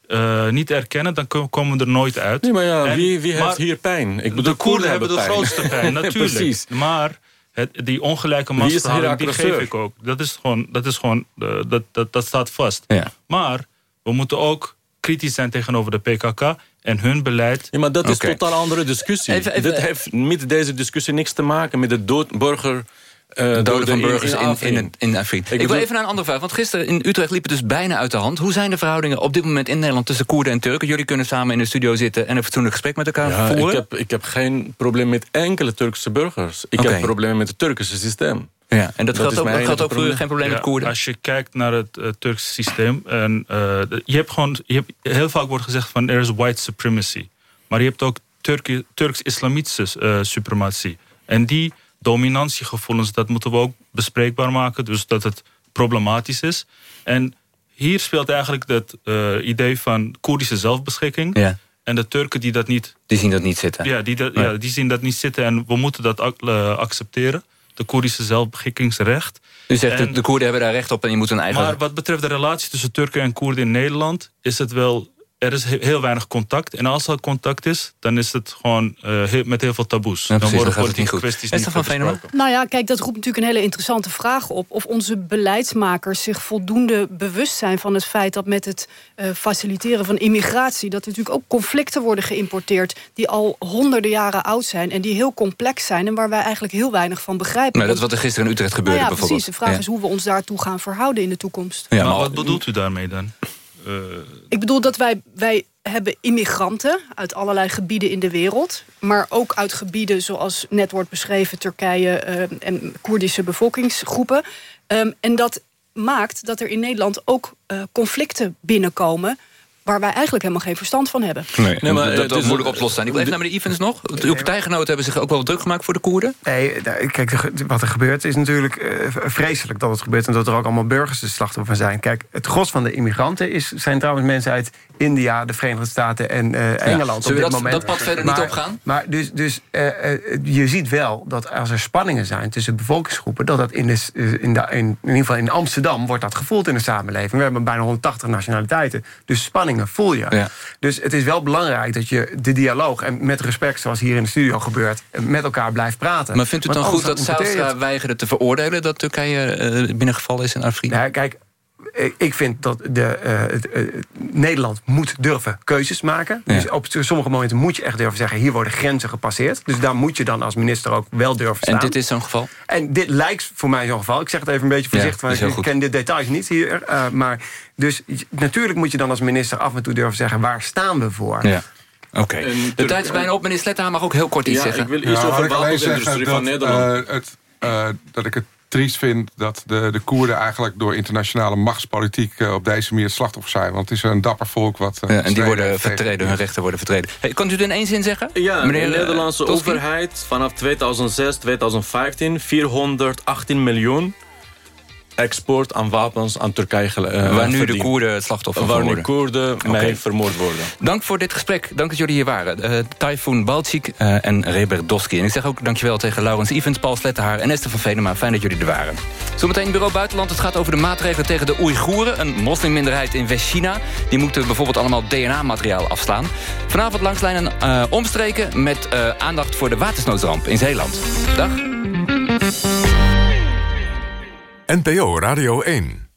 eh, niet erkennen, dan ko- komen we er nooit uit. Nee, maar ja, En- wie, wie heeft maar hier pijn? Ik bedoel, de Koerden hebben de pijn. grootste pijn, natuurlijk. Precies. Maar het, die ongelijke machtsverhouding, die geef ik ook. Dat is gewoon, dat, is gewoon eh, dat, dat, dat staat vast. Ja. Maar we moeten ook kritisch zijn tegenover de PKK en hun beleid. Ja, maar dat is een totaal andere discussie. Even- even- Dit heeft met deze discussie niks te maken met de dood, burger... eh, doden van burgers in, in, Afrin. in, in Afrin. Ik, wil bedoel- even naar een andere vraag. Want gisteren in Utrecht liep het dus bijna uit de hand. Hoe zijn de verhoudingen op dit moment in Nederland tussen Koerden en Turken? Jullie kunnen samen in de studio zitten en een fatsoenlijk gesprek met elkaar Ja, voeren. ik, heb, ik heb geen probleem met enkele Turkse burgers. Ik heb problemen met het Turkse systeem. Ja, en dat, geldt ook, dat geldt ook voor u probleem. geen probleem Ja, met Koerden? Als je kijkt naar het eh, Turkse systeem. En, eh, je hebt gewoon, je hebt, heel vaak wordt gezegd van er is white supremacy. Maar je hebt ook Turk- Turks-islamitische eh, suprematie. En die dominantiegevoelens, dat moeten we ook bespreekbaar maken. Dus dat het problematisch is. En hier speelt eigenlijk het eh, idee van Koerdische zelfbeschikking. Ja. En de Turken die dat niet Die zien dat niet zitten. ja, die, dat, Nee. ja, die zien dat niet zitten en we moeten dat ac- accepteren. De Koerdische zelfbeschikkingsrecht. U zegt En- de, de Koerden hebben daar recht op en je moet een eigen... Maar wat betreft de relatie tussen Turken en Koerden in Nederland... is het wel... Er is he- heel weinig contact. En als er contact is, dan is het gewoon eh, heel- met heel veel taboes. Ja, dan worden gaat het niet politieke goed. kwesties Esther niet van. Nou ja, kijk, dat roept natuurlijk een hele interessante vraag op. Of onze beleidsmakers zich voldoende bewust zijn van het feit dat met het eh, faciliteren van immigratie, dat er natuurlijk ook conflicten worden geïmporteerd die al honderden jaren oud zijn en die heel complex zijn en waar wij eigenlijk heel weinig van begrijpen. Nou, dat is wat er gisteren in Utrecht gebeurde nou ja, bijvoorbeeld. precies. De vraag Ja. is hoe we ons daartoe gaan verhouden in de toekomst. Ja, maar maar- wat bedoelt u daarmee dan? Eh, Ik bedoel dat wij, wij hebben immigranten uit allerlei gebieden in de wereld. Maar ook uit gebieden zoals net wordt beschreven... Turkije eh, en Koerdische bevolkingsgroepen. Ehm, en dat maakt dat er in Nederland ook eh, conflicten binnenkomen... waar wij eigenlijk helemaal geen verstand van hebben. Nee, Nee, maar dat het dat is moeilijk een- oplossen zijn. Ik wil even naar meneer Ivens nog. Uw partijgenoten hebben zich ook wel druk gemaakt voor de Koerden. Nee, daar- kijk, de wat er gebeurt is natuurlijk eh, vreselijk dat het gebeurt... en dat er ook allemaal burgers de slachtoffer van zijn. Kijk, het gros van de immigranten is, zijn trouwens mensen uit India... de Verenigde Staten en eh, Engeland op dit dat- moment. dat pad verder niet opgaan? Maar dus, dus eh, eh, je ziet wel dat als er spanningen zijn tussen bevolkingsgroepen... dat dat in, de, eh, in, de, in, in ieder geval in Amsterdam wordt dat gevoeld in de samenleving. We hebben bijna 180 nationaliteiten. Dus spanningen spanningen voel je. Dus het is wel belangrijk dat je de dialoog... en met respect, zoals hier in de studio gebeurt... met elkaar blijft praten. Maar vindt u het dan goed dat Zijlstra weigerde te veroordelen... dat Turkije eh, binnengevallen is in Afrin? Nee, kijk, ik- vind dat de, eh, het, eh, Nederland moet durven keuzes maken. Dus op sommige momenten moet je echt durven zeggen... hier worden grenzen gepasseerd. Dus daar moet je dan als minister ook wel durven staan. En dit is zo'n geval? En dit lijkt voor mij zo'n geval. Ik zeg het even een beetje voorzichtig, Ja, want ik goed. ken de details niet hier. eh, maar dus natuurlijk moet je dan als minister af en toe durven zeggen... waar staan we voor? Ja. Oké. De tijd is bijna op. Meneer Slettenhaar mag ook heel kort iets Ja, zeggen. ik wil Ja, iets over wapensindustrie zeggen van dat, Nederland. eh, het, eh, dat ik het triest vind dat de, de Koerden eigenlijk door internationale machtspolitiek eh, op deze manier het slachtoffer zijn. Want het is een dapper volk wat. eh, Ja, en die worden vertreden, hun rechten worden vertreden. Hey, kan u het in één zin zeggen? Ja, Meneer, de eh, Nederlandse overheid vanaf 2006, 2015... 418 miljoen export aan wapens aan Turkije eh, Waar nu de. Koerden het slachtoffer Waar van nu worden. Koerden mee vermoord worden. Dank voor dit gesprek. Dank dat jullie hier waren. Eh Typhoon Balcik eh, en Rebert Doski. En ik zeg ook dankjewel tegen Laurens Evans, Paul Slettenhaar en Esther van Venema. Fijn dat jullie er waren. Zometeen Bureau Buitenland. Het gaat over de maatregelen tegen de Oeigoeren. Een moslimminderheid in West-China. Die moeten bijvoorbeeld allemaal DNA-materiaal afslaan. Vanavond langslijnen omstreken met aandacht voor de watersnoodramp in Zeeland. Dag. NPO Radio 1.